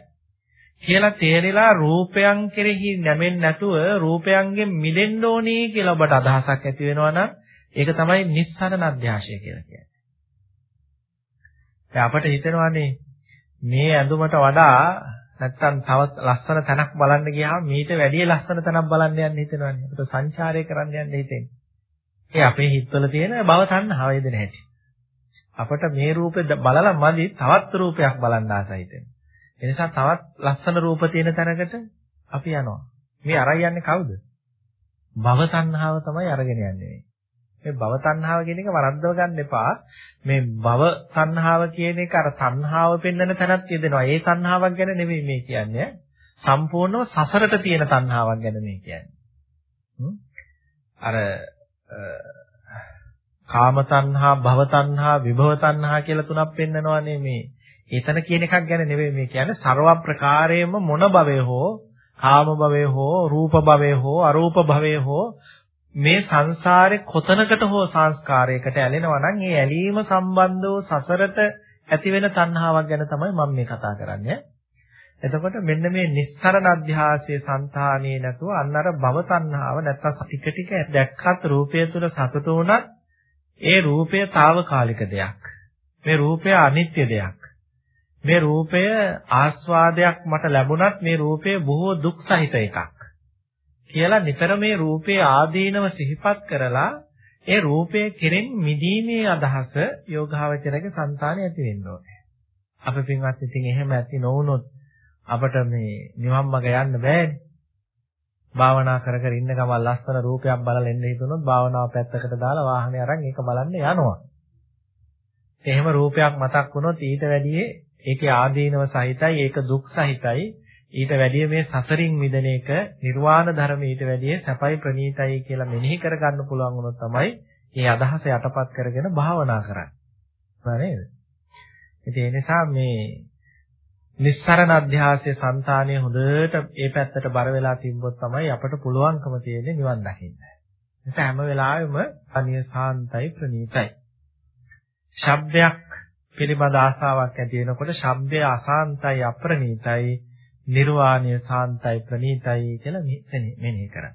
කියලා තේරිලා රූපයන් කෙරෙහි නැමෙන්නේ නැතුව රූපයන්ගෙන් මිදෙන්න ඕනේ කියලා ඔබට අදහසක් ඇති වෙනවා නම් ඒක තමයි නිස්සරණ අධ්‍යාශය කියලා කියන්නේ. දැන් අපට හිතෙනවානේ මේ ඇඳුමට වඩා නැත්තම් තවත් ලස්සන තැනක් බලන්න ගියාම මීට වැඩිය ලස්සන තැනක් බලන්න යන්න හිතෙනවානේ. අපිට සංචාරය කරන්න යන්න හිතෙන්නේ. ඒ අපේ හිතවල තියෙන භව තණ්හාව වේදෙන හැටි. අපට මේ රූපේ බලලා මදි තවත් රූපයක් බලන්න ආසයි හිතෙනවා. ඒ නිසා තවත් ලස්සන රූප තියෙන තැනකට අපි යනවා. මේ අරයි යන්නේ කවුද? භව තණ්හාව තමයි අරගෙන යන්නේ. මේ භව තණ්හාව කියන එක වරද්දව ගන්න එපා. මේ භව තණ්හාව කියන එක අර තණ්හාව පෙන්වන තැනක් යෙදෙනවා. ඒ තණ්හාවක් ගැන නෙමෙයි මේ කියන්නේ. සම්පූර්ණව සසරට තියෙන තණ්හාවක් ගැන මේ කියන්නේ. අර කාම තණ්හා, භව තණ්හා, විභව තණ්හා කියලා තුනක් පෙන්නනවානේ මේ. එතන කියන එකක් ගැන නෙවෙයි මේ කියන්නේ ਸਰව ප්‍රකාරයෙන්ම මොන භවයේ හෝ කාම භවයේ හෝ රූප භවයේ හෝ අරූප භවයේ හෝ මේ සංසාරේ කොතනකට හෝ සංස්කාරයකට ඇලෙනවා නම් ඒ ඇලීම සම්බන්ධව සසරට ඇතිවෙන තණ්හාවක් ගැන තමයි මම මේ කතා කරන්නේ. එතකොට මෙන්න මේ නිස්සරණ අධ්‍යාසයේ సంతානියේ නැතුව අන්න අර භව තණ්හාව නැත්තම් ටික ටික දැක්කත් රූපය තුල සතුට වුණත් ඒ රූපය తాවකාලික දෙයක්. මේ රූපය අනිත්‍ය දෙයක්. මේ රූපය ආස්වාදයක් මට ලැබුණත් මේ රූපය බොහෝ දුක් සහිත එකක්. කියලා නිතර මේ රූපේ ආදීනව සිහිපත් කරලා ඒ රූපය කෙරෙන් මිදීමේ අදහස යෝගාවචරයේ సంతානෙ ඇති වෙන්න ඕනේ. අපේ පින්වත් ඉතින් එහෙම ඇති නොවුනොත් අපිට මේ නිවන් මඟ යන්න බෑනේ. භාවනා කර කර ඉන්න ගමන් ලස්සන රූපයක් බලලා එන්න හිතුනොත් භාවනාව පැත්තකට දාලා වාහනේ අරන් ඒක බලන්න යනවා. එහෙම රූපයක් මතක් වුණොත් ඊට වැඩියේ ඒකේ ආදීනව සහිතයි ඒක දුක් සහිතයි ඊට වැඩිය මේ සසරින් මිදෙන එක නිර්වාණ ධර්ම ඊට වැඩිය සැපයි ප්‍රණීතයි කියලා මෙනෙහි කරගන්න පුළුවන් වුණොත් තමයි මේ අදහස යටපත් කරගෙන භාවනා කරන්නේ. නේද? ඉතින් ඒ නිසා මේ නිස්සරණ අධ්‍යාසයේ సంతානය හොඳට ඒ පැත්තට බර වෙලා තිබ්බොත් තමයි අපට පුළුවන්කම තියෙන්නේ නිවන් දකින්න. නිසා හැම වෙලාවෙම අනිය සාන්තයි ප්‍රණීතයි. ශබ්දයක් පිළිබඳ ආසාවක් ඇති වෙනකොට ශබ්දය අසාන්තයි අප්‍රණීතයි නිර්වාණය සාන්තයි ප්‍රණීතයි කියලා මෙනෙහි කරා.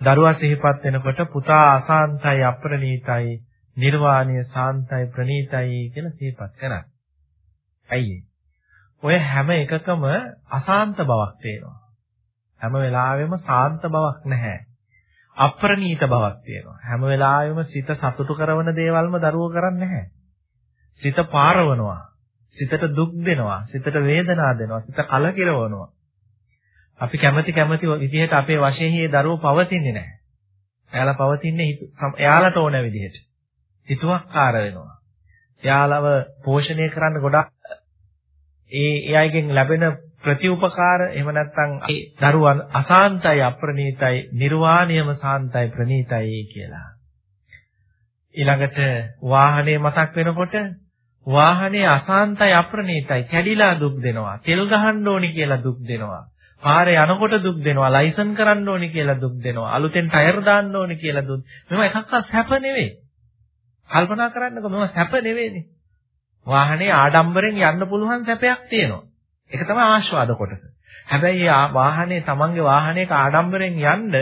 දරුවා සිහිපත් වෙනකොට පුතා අසාන්තයි අප්‍රණීතයි නිර්වාණය සාන්තයි ප්‍රණීතයි කියලා සිහිපත් කරා. ඇයි ඔය හැම එකකම අසාන්ත බවක් තියෙනවා. හැම වෙලාවෙම සාන්ත බවක් නැහැ. අප්‍රණීත බවක් තියෙනවා. හැම වෙලාවෙම සිත සතුටු කරන දේවල්ම දරුවෝ කරන්නේ නැහැ. සිත පාරවනවා. සිතට දුක් දෙනවා, සිතට වේදනා දෙනවා, සිත කලකිරවනවා. අපි කැමති කැමති විදිහට අපේ වශයෙන් මේ දරුවෝ පවතින්නේ නැහැ. එයාලා පවතින්නේ එයාලට ඕන විදිහට. හිතුවක්කාර වෙනවා. එයාලව පෝෂණය කරන්න ගොඩක් ඒ එයාගෙන් ලැබෙන ප්‍රතිඋපකාර එහෙම නැත්නම් ඒ දරුවන් අසාන්තයි අප්‍රණීතයි නිර්වාණයම සාන්තයි ප්‍රණීතයි කියලා. ඊළඟට වාහනේ මතක් වෙනකොට වාහනේ අසාන්තයි අප්‍රණීතයි කැඩිලා දුක් දෙනවා. තෙල් ගහන්න ඕනි කියලා දුක් දෙනවා. පාරේ යනකොට දුක් දෙනවා. ලයිසන් කරන්න ඕනි කියලා දුක් දෙනවා. අලුතෙන් ටයර් දාන්න ඕනි කියලා දුක්. මේවා එකක්වත් සැප නෙවෙයි. කල්පනා කරන්නකෝ මේවා සැප නෙවෙයිනේ. වාහනේ ආඩම්බරෙන් යන්න පුළුවන් සැපයක් තියෙනවා. ඒක තමයි ආශ්වාද කොටස. හැබැයි වාහනේ තමන්ගේ වාහනයක ආඩම්බරෙන් යන්න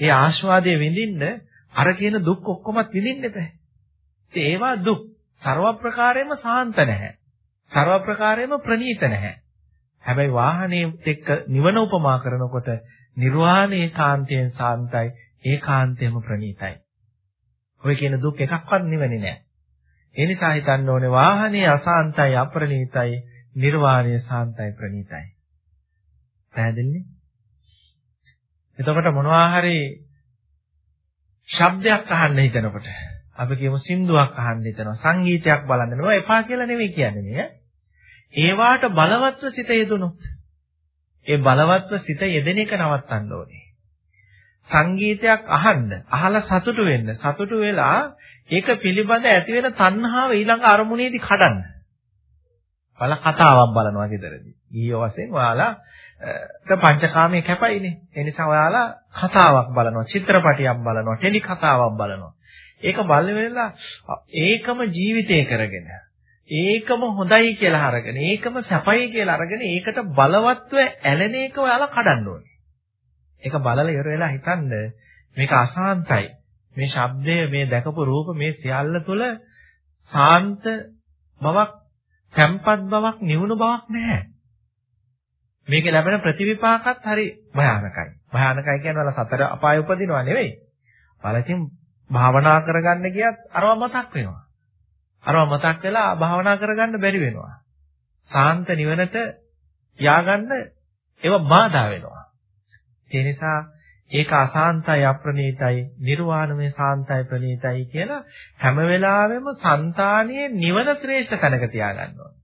ඒ ආශ්වාදයේ විඳින්න අර කියන දුක් ඔක්කොමත් විඳින්න බෑ. ඒවා දුක්. ਸਰව ප්‍රකාරයෙන්ම සාන්ත නැහැ. ਸਰව ප්‍රකාරයෙන්ම ප්‍රණීත නැහැ. හැබැයි වාහනේත් එක්ක නිවන උපමා කරනකොට නිර්වාණයේ කාන්තයෙන් සාන්තයි, ඒකාන්තයෙන්ම ප්‍රණීතයි. ඔය කියන දුක් එකක්වත් නිවෙන්නේ නැහැ. ඒ නිසා හිතන්න ඕනේ වාහනේ අසාන්තයි, අප්‍රණීතයි, නිර්වාණය සාන්තයි, ප්‍රණීතයි. පැහැදිලිනේ? එතකොට මොනවා හරි ශබ්දයක් අහන්න හිතනකොට අපි කියමු සින්දුවක් අහන්න හිතනවා සංගීතයක් බලන්න නෝ එපා කියලා නෙවෙයි කියන්නේ මේ. ඒවාට බලවත්ව සිත යෙදුණොත් ඒ බලවත්ව සිත යෙදෙන එක නවත්තන්න ඕනේ. සංගීතයක් අහන්න, අහලා සතුටු වෙන්න, සතුටු වෙලා ඒක පිළිබඳ ඇති වෙන තණ්හාව ඊළඟ අරමුණේදී කඩන්න. ඔයාලා කතාවක් බලනවා ගෙදරදී. ඊයෝ වශයෙන් ඔයාලා පංචකාමයේ කැපයිනේ. ඒ නිසා ඔයාලා කතාවක් බලනවා, චිත්‍රපටියක් බලනවා, ටෙලි කතාවක් බලනවා. ඒක බල්ල වෙලා ඒකම ජීවිතය කරගෙන ඒකම හොඳයි කියලා අරගෙන ඒකම සැපයි කියලා අරගෙන ඒකට බලවත්ව ඇලෙන එක ඔයාලා කඩන්න ඕනේ. ඒක බලලා ඉවර වෙලා හිතන්න මේක අසාන්තයි. මේ ශබ්දය මේ දැකපු රූප මේ සියල්ල තුළ සාන්ත බවක්, tempat බවක්, නිවුණු බවක් නැහැ. මේකේ ලැබෙන ප්‍රතිවිපාකත් හරි භයානකයි. භයානකයි කියන්නේ වල සතර අපාය උපදිනවා නෙවෙයි. බලකින් භාවනා කරගන්න ගියත් අරව මතක් වෙනවා. අරව මතක් වෙලා භාවනා කරගන්න බැරි වෙනවා. සාන්ත නිවනට යාගන්න ඒව බාධා වෙනවා. ඒ නිසා ඒක අසාන්තයි අප්‍රණීතයි නිර්වාණමය සාන්තයි ප්‍රණීතයි කියලා හැම වෙලාවෙම సంతානියේ නිවන ශ්‍රේෂ්ඨ තැනක තියාගන්න ඕනේ.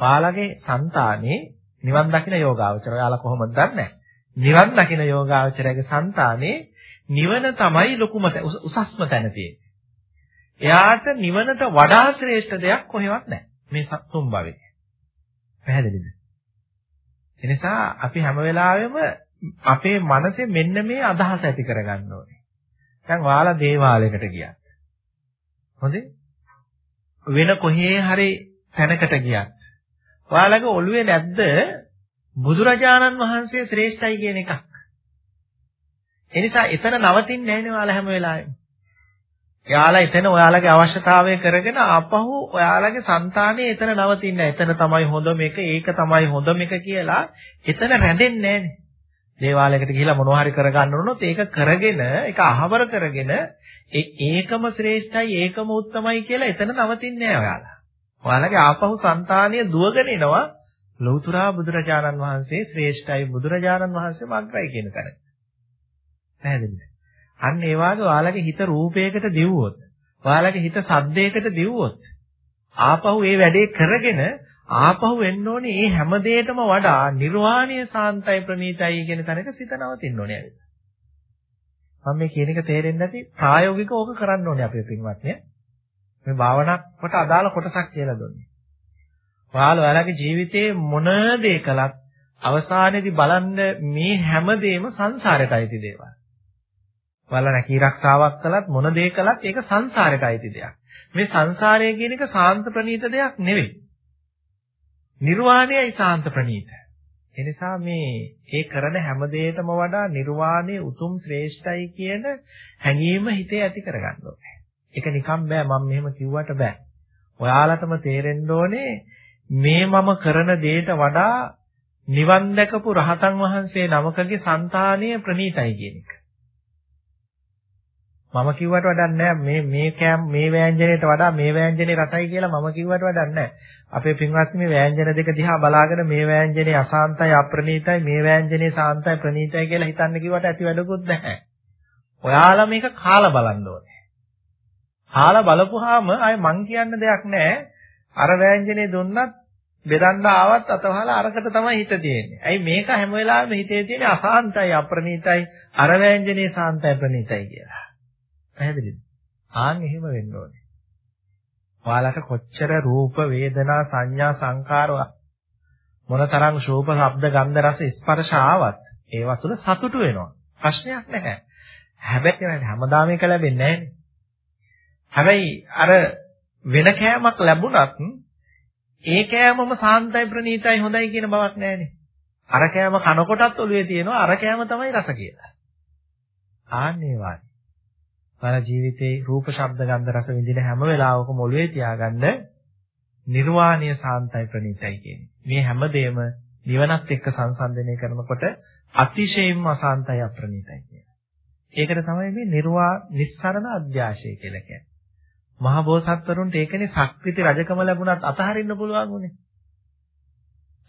පාලගේ సంతානේ නිවන් දකින යෝගාවචරය. ඔයාලා කොහොමද දන්නේ? නිවන් දකින යෝගාවචරයගේ సంతානේ නිවන තමයි ලොකුම උසස්ම තැන තියෙන්නේ. එයාට නිවනට වඩා ශ්‍රේෂ්ඨ දෙයක් කොහෙවත් නැහැ. මේ සතුම් භවයේ. පැහැදිලිද? එනිසා අපි හැම වෙලාවෙම අපේ මනසේ මෙන්න මේ අදහස ඇති කරගන්න ඕනේ. දැන් ඔයාලා දේවාලයකට ගියත්. හොඳේ? වෙන කොහේ හරි තැනකට ගියත් ඔයාලගේ ඔළුවේ නැද්ද බුදුරජාණන් වහන්සේ ශ්‍රේෂ්ඨයි කියන එකක්? ඒ නිසා එතන නවතින්නේ නැහැ නේ ඔයාලා හැම වෙලාවෙම. එයාලා එතන ඔයාලගේ අවශ්‍යතාවය කරගෙන ආපහු ඔයාලගේ సంతානේ එතන නවතින්න. එතන තමයි හොඳ මේක, ඒක තමයි හොඳ මේක කියලා එතන රැඳෙන්නේ නැහැ. දේවාලයකට ගිහිලා මොනවා හරි කරගන්න උනොත් ඒක කරගෙන, ඒක අහවර කරගෙන ඒකම ශ්‍රේෂ්ඨයි, ඒකම උත්තමයි කියලා එතන නවතින්නේ නැහැ ඔයාලා. ඔයාලගේ ආපහු సంతානිය දුවගෙන එනවා ලෞතර බුදුරජාණන් වහන්සේ ශ්‍රේෂ්ඨයි බුදුරජාණන් වහන්සේ මග්‍රයි කියන තැනට. පැහැදිලිද? අන්න ඒ වාගේ ඔයාලගේ හිත රූපයකට දිවුවොත්, ඔයාලගේ හිත සද්දයකට දිවුවොත්, ආපහු ඒ වැඩේ කරගෙන ආපහු එන්න ඕනේ මේ හැම දෙයකටම වඩා නිර්වාණය සාන්තයි ප්‍රණීතයි කියන තැනක සිත නවතින්න ඕනේ ඇයි? මම මේ කියන එක තේරෙන්නේ නැති ප්‍රායෝගිකව ඕක කරන්න ඕනේ අපේ පින්වත්නි. මේ භාවනාවට අදාළ කොටසක් කියලා දුන්නේ. ඔයාලා ඔයාලගේ ජීවිතේ මොන දේ කළත් අවසානයේදී බලන්න මේ හැම දෙයක්ම සංසාරයට අයිති දේවල්. ඔයාලා රැකී ආරක්ෂාවක් කළත් මොන දේ කළත් ඒක සංසාරයට අයිති දෙයක්. මේ සංසාරය කියන එක සාන්ත ප්‍රණීත දෙයක් නෙවෙයි. නිර්වාණයයි සාන්ත ප්‍රණීත. එනිසා මේ ඒ කරන හැම දෙයකටම වඩා නිර්වාණය උතුම් ශ්‍රේෂ්ඨයි කියන හැඟීම හිතේ ඇති කරගන්න ඕනේ. ඒක නිකම් බෑ මම මෙහෙම කිව්වට බෑ. ඔයාලටම තේරෙන්න ඕනේ මේ මම කරන දෙයට වඩා නිවන් දැකපු රහතන් වහන්සේ නමකගේ సంతානීය ප්‍රණීතයි කියන එක. මම කිව්වට වැඩක් නැහැ මේ මේ කෑම මේ ව්‍යංජනයට වඩා මේ ව්‍යංජනේ රසයි කියලා මම කිව්වට වැඩක් නැහැ. අපේ පින්වත්නි මේ ව්‍යංජන දෙක දිහා බලාගෙන මේ ව්‍යංජනේ අසාන්තයි අප්‍රණීතයි මේ ව්‍යංජනේ සාන්තයි ප්‍රණීතයි කියලා හිතන්න කිව්වට ඇති වැඩකුත් නැහැ. ඔයාලා මේක කාලා බලන්න ඕනේ. කාලා බලපුවාම අය මං කියන්න දෙයක් නැහැ. අර ව්‍යංජනේ දුන්නත් බෙදන්න ආවත් අතවහලා අරකට තමයි හිත තියෙන්නේ. ඇයි මේක හැම වෙලාවෙම හිතේ තියෙන්නේ අසාන්තයි අප්‍රණීතයි අර ව්‍යංජනේ සාන්තයි ප්‍රණීතයි කියලා. පැහැදිලිද? ආන් එහෙම වෙන්න ඕනේ. ඔයාලට කොච්චර රූප වේදනා සංඥා සංකාර මොනතරම් ශෝභ ශබ්ද ගන්ධ රස ස්පර්ශ ආවත් ඒවා තුල සතුටු වෙනවා. ප්‍රශ්නයක් නැහැ. හැබැයි හැමදාම එක ලැබෙන්නේ නැහැනේ. හැබැයි අර වෙන කෑමක් ලැබුණත් ඒ කෑමම සාන්තයි ප්‍රණීතයි හොඳයි කියන බවක් නැහැනේ. අර කෑම කනකොටත් ඔළුවේ තියෙනවා අර කෑම තමයි රස කියලා. ආන්නේ වායි. మన ජීවිතේ රූප ශබ්ද ගන්ධ රස විඳින හැම වෙලාවකම ඔළුවේ තියාගන්න නිර්වාණය සාන්තයි ප්‍රණීතයි කියන්නේ. මේ හැමදේම නිවනත් එක්ක සංසන්දනය කරනකොට අතිශයින්ම අසාන්තයි අප්‍රණීතයි කියන්නේ. ඒකට තමයි මේ නිර්වා නිස්සරණ අධ්‍යාශය කියලා කියන්නේ. මහා බෝසත්වරුන්ට ඒකනේ ශක්තිති රජකම ලැබුණත් අතහරින්න පුළුවන් උනේ.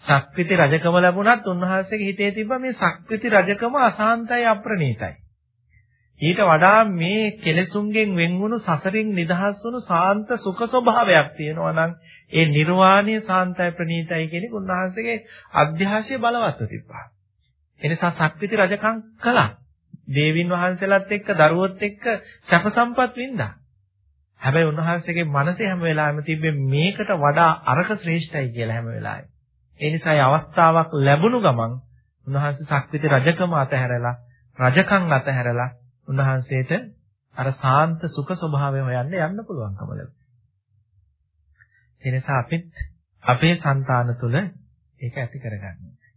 ශක්තිති රජකම ලැබුණත් උන්වහන්සේගේ හිතේ තිබ්බ මේ ශක්තිති රජකම අසාන්තයි අප්‍රණීතයි. ඊට වඩා මේ කෙලෙසුන්ගෙන් වෙන්වුණු සසරින් නිදහස් වුණු සාන්ත සුඛ ස්වභාවයක් තියෙනවා නම් ඒ නිර්වාණය සාන්තයි ප්‍රණීතයි කියන එක උන්වහන්සේගේ අධ්‍යාශය බලවත්ව තිබ්බා. එනිසා ශක්තිති රජකම් කළා. දේවින් වහන්සේලාත් එක්ක දරුවොත් එක්ක සැප සම්පත් වින්දා. හැබැයි උන්වහන්සේගේ මනසේ හැම වෙලාවෙම තිබ්බේ මේකට වඩා අරක ශ්‍රේෂ්ඨයි කියලා හැම වෙලාවෙම. ඒ නිසායි අවස්ථාවක් ලැබුණු ගමන් උන්වහන්සේ ශක්තිති රජකම අතහැරලා රජකම් අතහැරලා උන්වහන්සේට අර සාන්ත සුඛ ස්වභාවය හොයන්න යන්න පුළුවන්කම ලැබුණා. ඒ නිසා අපිත් අපේ సంతාන තුළ ඒක ඇති කරගන්න ඕනේ.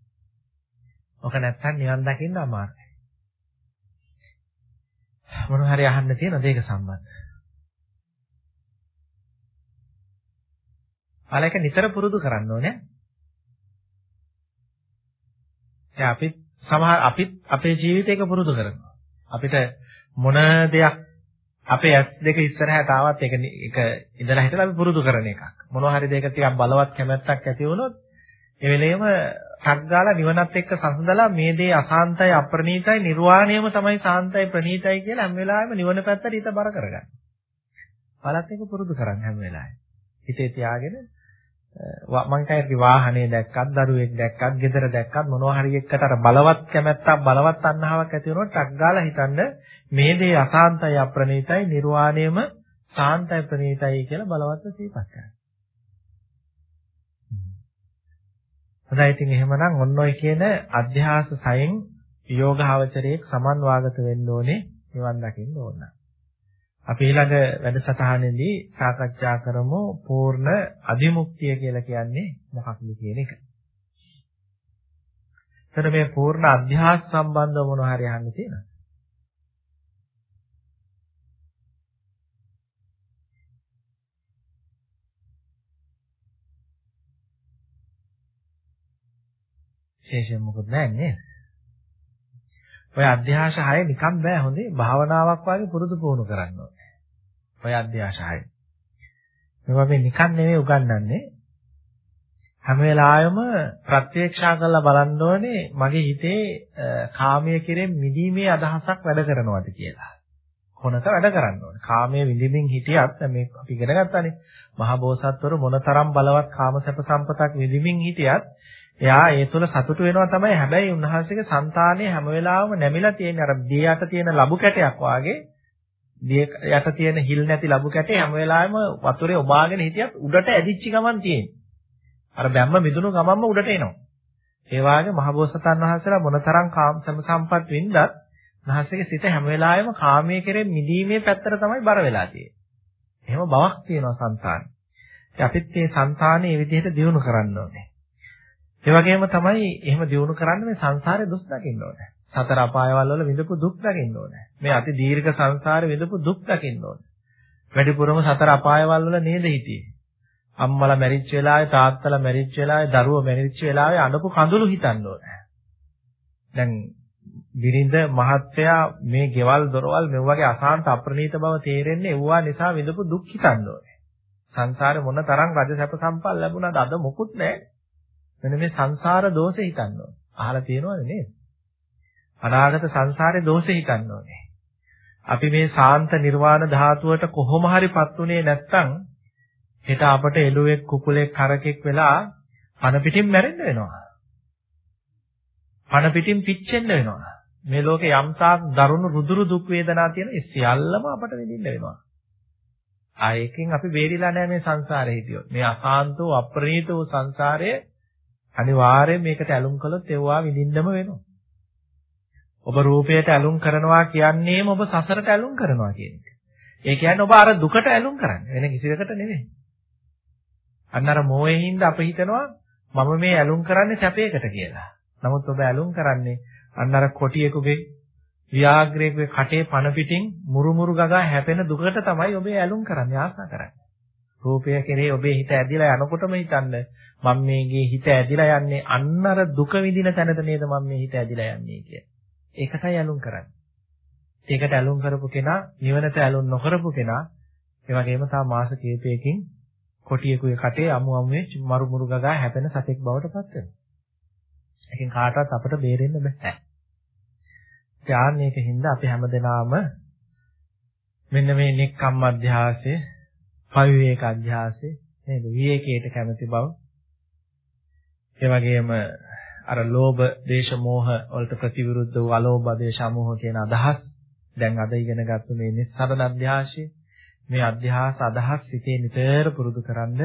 ඔක නැත්තම් නිවන් දකින්න අමාරුයි. මොන හරි අහන්න තියෙනවද ඒක සම්බන්ධ? අලක නිතර පුරුදු කරන්න ඕනේ. දැන් අපිත් සමහර අපිත් අපේ ජීවිතේක පුරුදු කරනවා. අපිට මොන දෙයක් අපේ ඇස් දෙක ඉස්සරහට ආවත් ඒක ඒක ඉඳලා හිටලා අපි පුරුදු කරන එකක්. මොනවා හරි දෙයක ටිකක් බලවත් කැමැත්තක් ඇති වුණොත් ඒ වෙලේම ටක් ගාලා නිවනත් එක්ක සසඳලා මේ දේ අසාන්තයි අප්‍රණීතයි නිර්වාණයම තමයි සාන්තයි ප්‍රණීතයි කියලා හැම වෙලාවෙම නිවන පැත්තට හිත බර කරගන්න. බලත් එක පුරුදු කරන්න හැම වෙලාවෙම. හිතේ තියාගෙන මං කයි වාහනේ දැක්කත් දරුවෙක් දැක්කත් ගෙදර දැක්කත් මොනවා හරි එක්කට අර බලවත් කැමැත්තක් බලවත් අන්නහාවක් ඇති වුණොත් ටක් ගාලා හිතන්න මේ දේ අසාන්තයි අප්‍රණීතයි නිර්වාණයම සාන්තයි ප්‍රණීතයි කියලා බලවත්ව සිහිපත් කරන්න. හොඳයි ඉතින් එහෙමනම් ඔන්න ඔය කියන අධ්‍යාස සයෙන් යෝගාවචරයේ සමන්වාගත වෙන්න ඕනේ නිවන් දකින්න ඕන. අපි ඊළඟ වැඩසටහනේදී සාකච්ඡා කරමු පූර්ණ අධිමුක්තිය කියලා කියන්නේ මොකක්ද කියන එක. එතන මේ පූර්ණ අධ්‍යාස සම්බන්ධව මොනවා හරි අහන්න තියෙනවද? විශේෂයෙන් මොකුත් නැහැ නේද? ඔය අධ්‍යාශ 6 නිකම් බෑ හොඳේ භාවනාවක් වගේ පුරුදු පුහුණු කරන්න ඕනේ. ඔය අධ්‍යාශ 6. මේවා මේ නිකන් නෙවෙයි උගන්වන්නේ. හැම වෙලාවෙම ප්‍රත්‍යක්ෂා කරලා බලන්න ඕනේ මගේ හිතේ කාමයේ කෙරෙන් මිදීමේ අදහසක් වැඩ කරනවද කියලා. කොනක වැඩ කරන්න ඕනේ. කාමයේ විඳින්මින් හිටියත් මේ අපි ඉගෙන ගත්තානේ. මහා බෝසත්වරු මොනතරම් බලවත් කාම සැප සම්පතක් විඳින්මින් හිටියත් එයා ඒ තුළ සතුටු වෙනවා තමයි. හැබැයි උන්වහන්සේගේ సంతානයේ හැම වෙලාවෙම නැමිලා තියෙන අර දිය යට තියෙන ලබු කැටයක් වාගේ දිය යට තියෙන හිල් නැති ලබු කැටේ හැම වෙලාවෙම වතුරේ ඔබාගෙන හිටියත් උඩට ඇදිච්ච ගමන් තියෙන්නේ. අර බැම්ම මිදුණු ගමන්ම උඩට එනවා. ඒ වාගේ මහබෝසතාණන් වහන්සේලා මොනතරම් කාම සම සම්පත් වින්දත් මහසගේ සිත හැම වෙලාවෙම කාමයේ කෙරේ මිදීමේ පැත්තට තමයි බර වෙලා තියෙන්නේ. එහෙම බවක් තියෙනවා సంతාන. අපිත් මේ సంతාන මේ විදිහට දියුණු කරන්න ඕනේ. ඒ වගේම තමයි එහෙම දිනු කරන්න මේ සංසාරේ දුක් දකින්න ඕනේ. සතර අපායවල වල විඳපු දුක් දකින්න ඕනේ. මේ අති දීර්ඝ සංසාරේ විඳපු දුක් දකින්න ඕනේ. වැඩිපුරම සතර අපායවල වල නේද හිටියේ. අම්මලා මැරිච්ච වෙලාවේ තාත්තලා මැරිච්ච වෙලාවේ දරුවෝ මැරිච්ච වෙලාවේ අනපු කඳුළු හිතන්න ඕනේ. දැන් බිරිඳ මහත්තයා මේ ගෙවල් දොරවල් මේ වගේ අසාන්ත අප්‍රණීත බව තේරෙන්නේ ඒවා නිසා විඳපු දුක් හිතන්න ඕනේ. සංසාරේ මොන තරම් රජ සැප සම්පල් ලැබුණාද අද මොකුත් නැහැ. මෙන්න මේ සංසාර දෝෂේ හිතන්න ඕනේ. අහලා තියෙනවද නේද? අනාගත සංසාරේ දෝෂේ හිතන්න ඕනේ. අපි මේ සාන්ත නිර්වාණ ධාතුවට කොහොම හරිපත් උනේ නැත්නම් හෙට අපට එළුවෙක් කුකුලෙක් කරකෙක් වෙලා පන පිටින් මැරෙන්න වෙනවා. පන පිටින් පිච්චෙන්න වෙනවා. මේ ලෝකේ යම් තාක් දරුණු රුදුරු දුක් වේදනා තියෙන ඒ සියල්ලම අපට විඳින්න වෙනවා. ආයෙකින් අපි බේරිලා නැහැ මේ සංසාරේ හිටියොත්. මේ අසාන්ත වූ අප්‍රණීත වූ සංසාරයේ අනිවාර්යයෙන් මේකට ඇලුම් කළොත් ඒවා විඳින්නම වෙනවා. ඔබ රූපයට ඇලුම් කරනවා කියන්නේම ඔබ සසරට ඇලුම් කරනවා කියන එක. ඒ කියන්නේ ඔබ අර දුකට ඇලුම් කරන්නේ වෙන කිසිවකට නෙමෙයි. අන්න අර මොහේින්ද අප හිතනවා මම මේ ඇලුම් කරන්නේ සැපයකට කියලා. නමුත් ඔබ ඇලුම් කරන්නේ අන්න අර කොටියෙකුගේ ව්‍යාග්‍රයේ කටේ පණ පිටින් මුරුමුරු ගගා හැපෙන දුකට තමයි ඔබ ඇලුම් කරන්නේ ආසා කරන්නේ. රූපය කෙරේ ඔබේ හිත ඇදිලා යනකොටම හිතන්න මම මේගේ හිත ඇදිලා යන්නේ අන්න අර දුක විඳින තැනට නේද මම මේ හිත ඇදිලා යන්නේ කිය. ඒකටයි ඇලුම් කරන්නේ. ඒකට ඇලුම් කරපු කෙනා නිවනට ඇලුම් නොකරපු කෙනා ඒ වගේම තා මාස කිහිපයකින් කොටියෙකුගේ කටේ අමු අමුවේ මරු මුරු ගගා හැපෙන සතෙක් බවට පත් වෙනවා. ඒකෙන් කාටවත් අපට බේරෙන්න බෑ. ඥානයකින්ද අපි හැමදෙනාම මෙන්න මේ නෙක්ඛම් අධ්‍යාසය පවිවේක අධ්‍යාසය නේද? විවේකයට කැමති බව. ඒ වගේම අර ලෝභ, දේශ, මෝහ වලට ප්‍රතිවිරුද්ධ වූ අලෝභ, දේශ, මෝහ කියන අදහස් දැන් අද ඉගෙන ගත්ත මේ නිස්සරණ අධ්‍යාසය මේ අධ්‍යාස අදහස් හිතේ නිතර පුරුදු කරන්න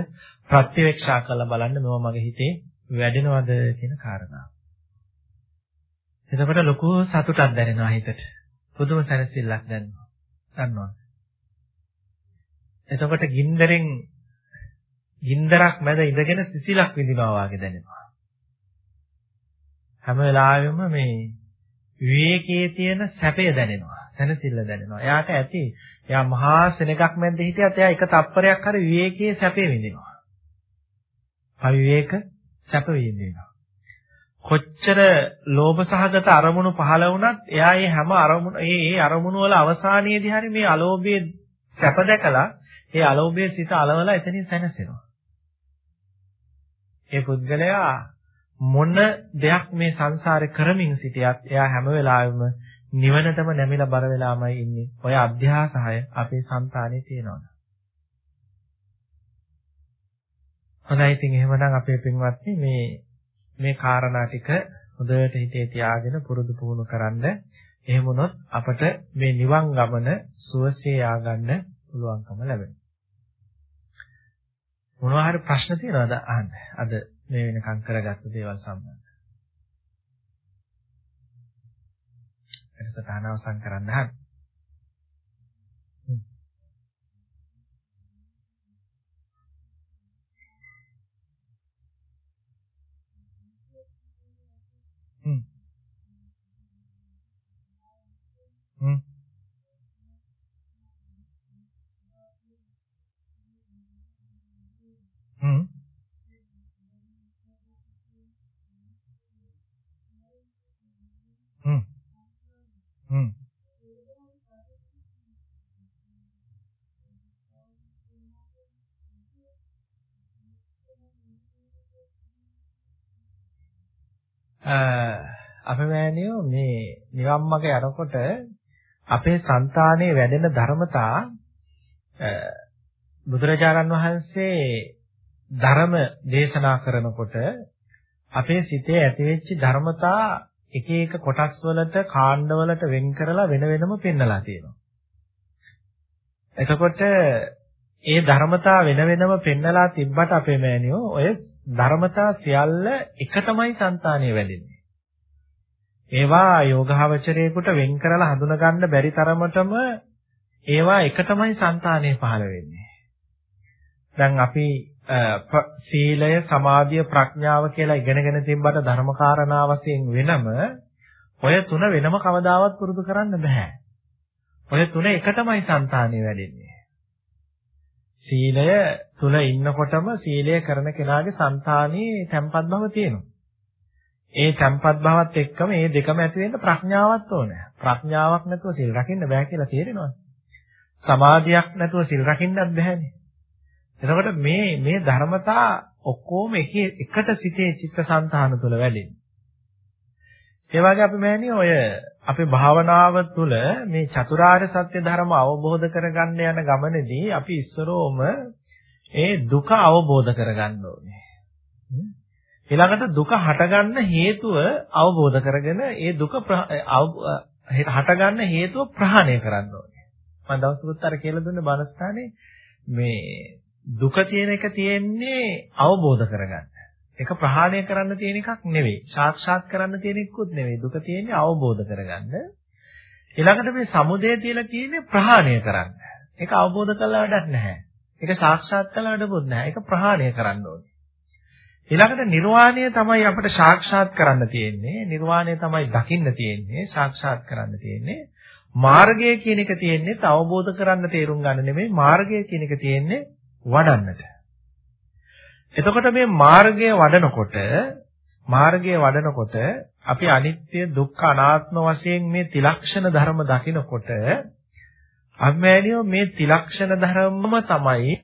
ප්‍රත්‍යවේක්ෂා කරලා බලන්න මේවා මගේ හිතේ වැඩෙනවද කියන කාරණාව. එතකොට ලොකු සතුටක් දැනෙනවා හිතට. පුදුම සැනසෙල්ලක් දැනෙනවා. දන්නවද? එතකොට ගින්දරෙන් ගින්දරක් මැද ඉඳගෙන සිසිලක් විඳිනවා වගේ දැනෙනවා. හැම වෙලාවෙම මේ විවේකයේ තියෙන සැපය දැනෙනවා. සැනසෙල්ල දැනෙනවා. එයාට ඇති එයා මහා සෙනගක් මැද්ද හිටියත් එයා එක තප්පරයක් හරි විවේකයේ සැපේ විඳිනවා. අවිවේක සැප විඳිනවා. කොච්චර ලෝභ සහගත අරමුණු පහළ වුණත් එයා මේ හැම අරමුණු ඒ ඒ අරමුණු වල අවසානයේදී හරි මේ අලෝභයේ සැප දැකලා ඒ අලෝභයේ සිත අලවලා එතනින් සැනසෙනවා. ඒ පුද්ගලයා මොන දෙයක් මේ සංසාරේ කරමින් සිටියත් එයා හැම වෙලාවෙම නිවනටම නැමිලා බර වෙලාමයි ඉන්නේ. ඔය අධ්‍යාසහය අපේ సంతානේ තියෙනවා. හොඳයි ඉතින් එහෙමනම් අපේ පින්වත්නි මේ මේ කාරණා ටික හොඳට හිතේ තියාගෙන පුරුදු පුහුණු කරන්න එහෙම වුණොත් අපට මේ නිවන් ගමන සුවසේ ආගන්න පුළුවන්කම ලැබෙනවා. මොනවා හරි ප්‍රශ්න තියෙනවද අහන්න? අද මේ වෙනකම් කරගත්තු දේවල් සම්බන්ධව. එතසට අනවසන් කරන්න හරි. හ්ම් හ්ම් හ්ම් හ්ම් අපේ මෑණියෝ මේ නිවන් මාර්ග යනකොට අපේ సంతානයේ වැඩෙන ධර්මතා බුදුරජාණන් වහන්සේ ධර්ම දේශනා කරනකොට අපේ සිතේ ඇතිවෙච්ච ධර්මතා එක එක කොටස් වලට කාණ්ඩ වලට වෙන් කරලා වෙන වෙනම පෙන්නලා තියෙනවා. එතකොට ඒ ධර්මතා වෙන වෙනම පෙන්නලා තිබ්බට අපේ මෑණියෝ ඔය ධර්මතා සියල්ල එක තමයි సంతානිය වෙදෙන්නේ. ඒවා යෝගාවචරයේකට වෙන් කරලා හඳුනගන්න බැරි තරමටම ඒවා එකටමයි సంతානෙ පහළ වෙන්නේ. දැන් අපි සීලය, සමාධිය, ප්‍රඥාව කියලා ඉගෙනගෙන තිබ්බට ධර්මකාරණා වශයෙන් වෙනම ඔය තුන වෙනම කවදාවත් පුරුදු කරන්න බෑ. ඔය තුන එකටමයි సంతානෙ වැඩෙන්නේ. සීලය තුල ඉන්නකොටම සීලය කරන කෙනාගේ సంతානෙ තැම්පත් බව තියෙනවා. ඒ තැම්පත් බවත් එක්කම මේ දෙකම ඇති වෙන්න ප්‍රඥාවක් ඕනේ. ප්‍රඥාවක් නැතුව සිල් රකින්න බෑ කියලා තේරෙනවා. සමාධියක් නැතුව සිල් රකින්නත් බෑනේ. එතකොට මේ මේ ධර්මතා ඔක්කොම එක එකට සිටේ චිත්තසංතාන තුළ වැඩෙන්නේ. ඒ වගේ අපි මෑණි ඔය අපේ භාවනාව තුළ මේ චතුරාර්ය සත්‍ය ධර්ම අවබෝධ කරගන්න යන ගමනේදී අපි ඉස්සරෝම ඒ දුක අවබෝධ කරගන්න ඕනේ. ඊළඟට දුක හටගන්න හේතුව අවබෝධ කරගෙන ඒ දුක හටගන්න හේතුව ප්‍රහාණය කරන්න ඕනේ. මම දවසකුත් අර කියලා දුන්න බණස්ථානේ මේ දුක තියෙන එක තියෙන්නේ අවබෝධ කරගන්න. ඒක ප්‍රහාණය කරන්න තියෙන එකක් නෙවෙයි. සාක්ෂාත් කරන්න තියෙන එකකුත් නෙවෙයි. දුක තියෙන්නේ අවබෝධ කරගන්න. ඊළඟට මේ සමුදය කියලා තියෙන්නේ ප්‍රහාණය කරන්න. ඒක අවබෝධ කළා වැඩක් නැහැ. ඒක සාක්ෂාත් කළා වැඩකුත් නැහැ. ඒක ප්‍රහාණය කරන්න ඕනේ. ඊළඟට නිර්වාණය තමයි අපිට සාක්ෂාත් කරන්න තියෙන්නේ. නිර්වාණය තමයි දකින්න තියෙන්නේ, සාක්ෂාත් කරන්න තියෙන්නේ. මාර්ගය කියන එක තියෙන්නේ අවබෝධ කරන්න තේරුම් ගන්න නෙමෙයි මාර්ගය කියන එක තියෙන්නේ වඩන්නට. එතකොට මේ මාර්ගය වඩනකොට මාර්ගය වඩනකොට අපි අනිත්‍ය දුක්ඛ අනාත්ම වශයෙන් මේ තිලක්ෂණ ධර්ම දකිනකොට අම්මෑනියෝ මේ තිලක්ෂණ ධර්මම තමයි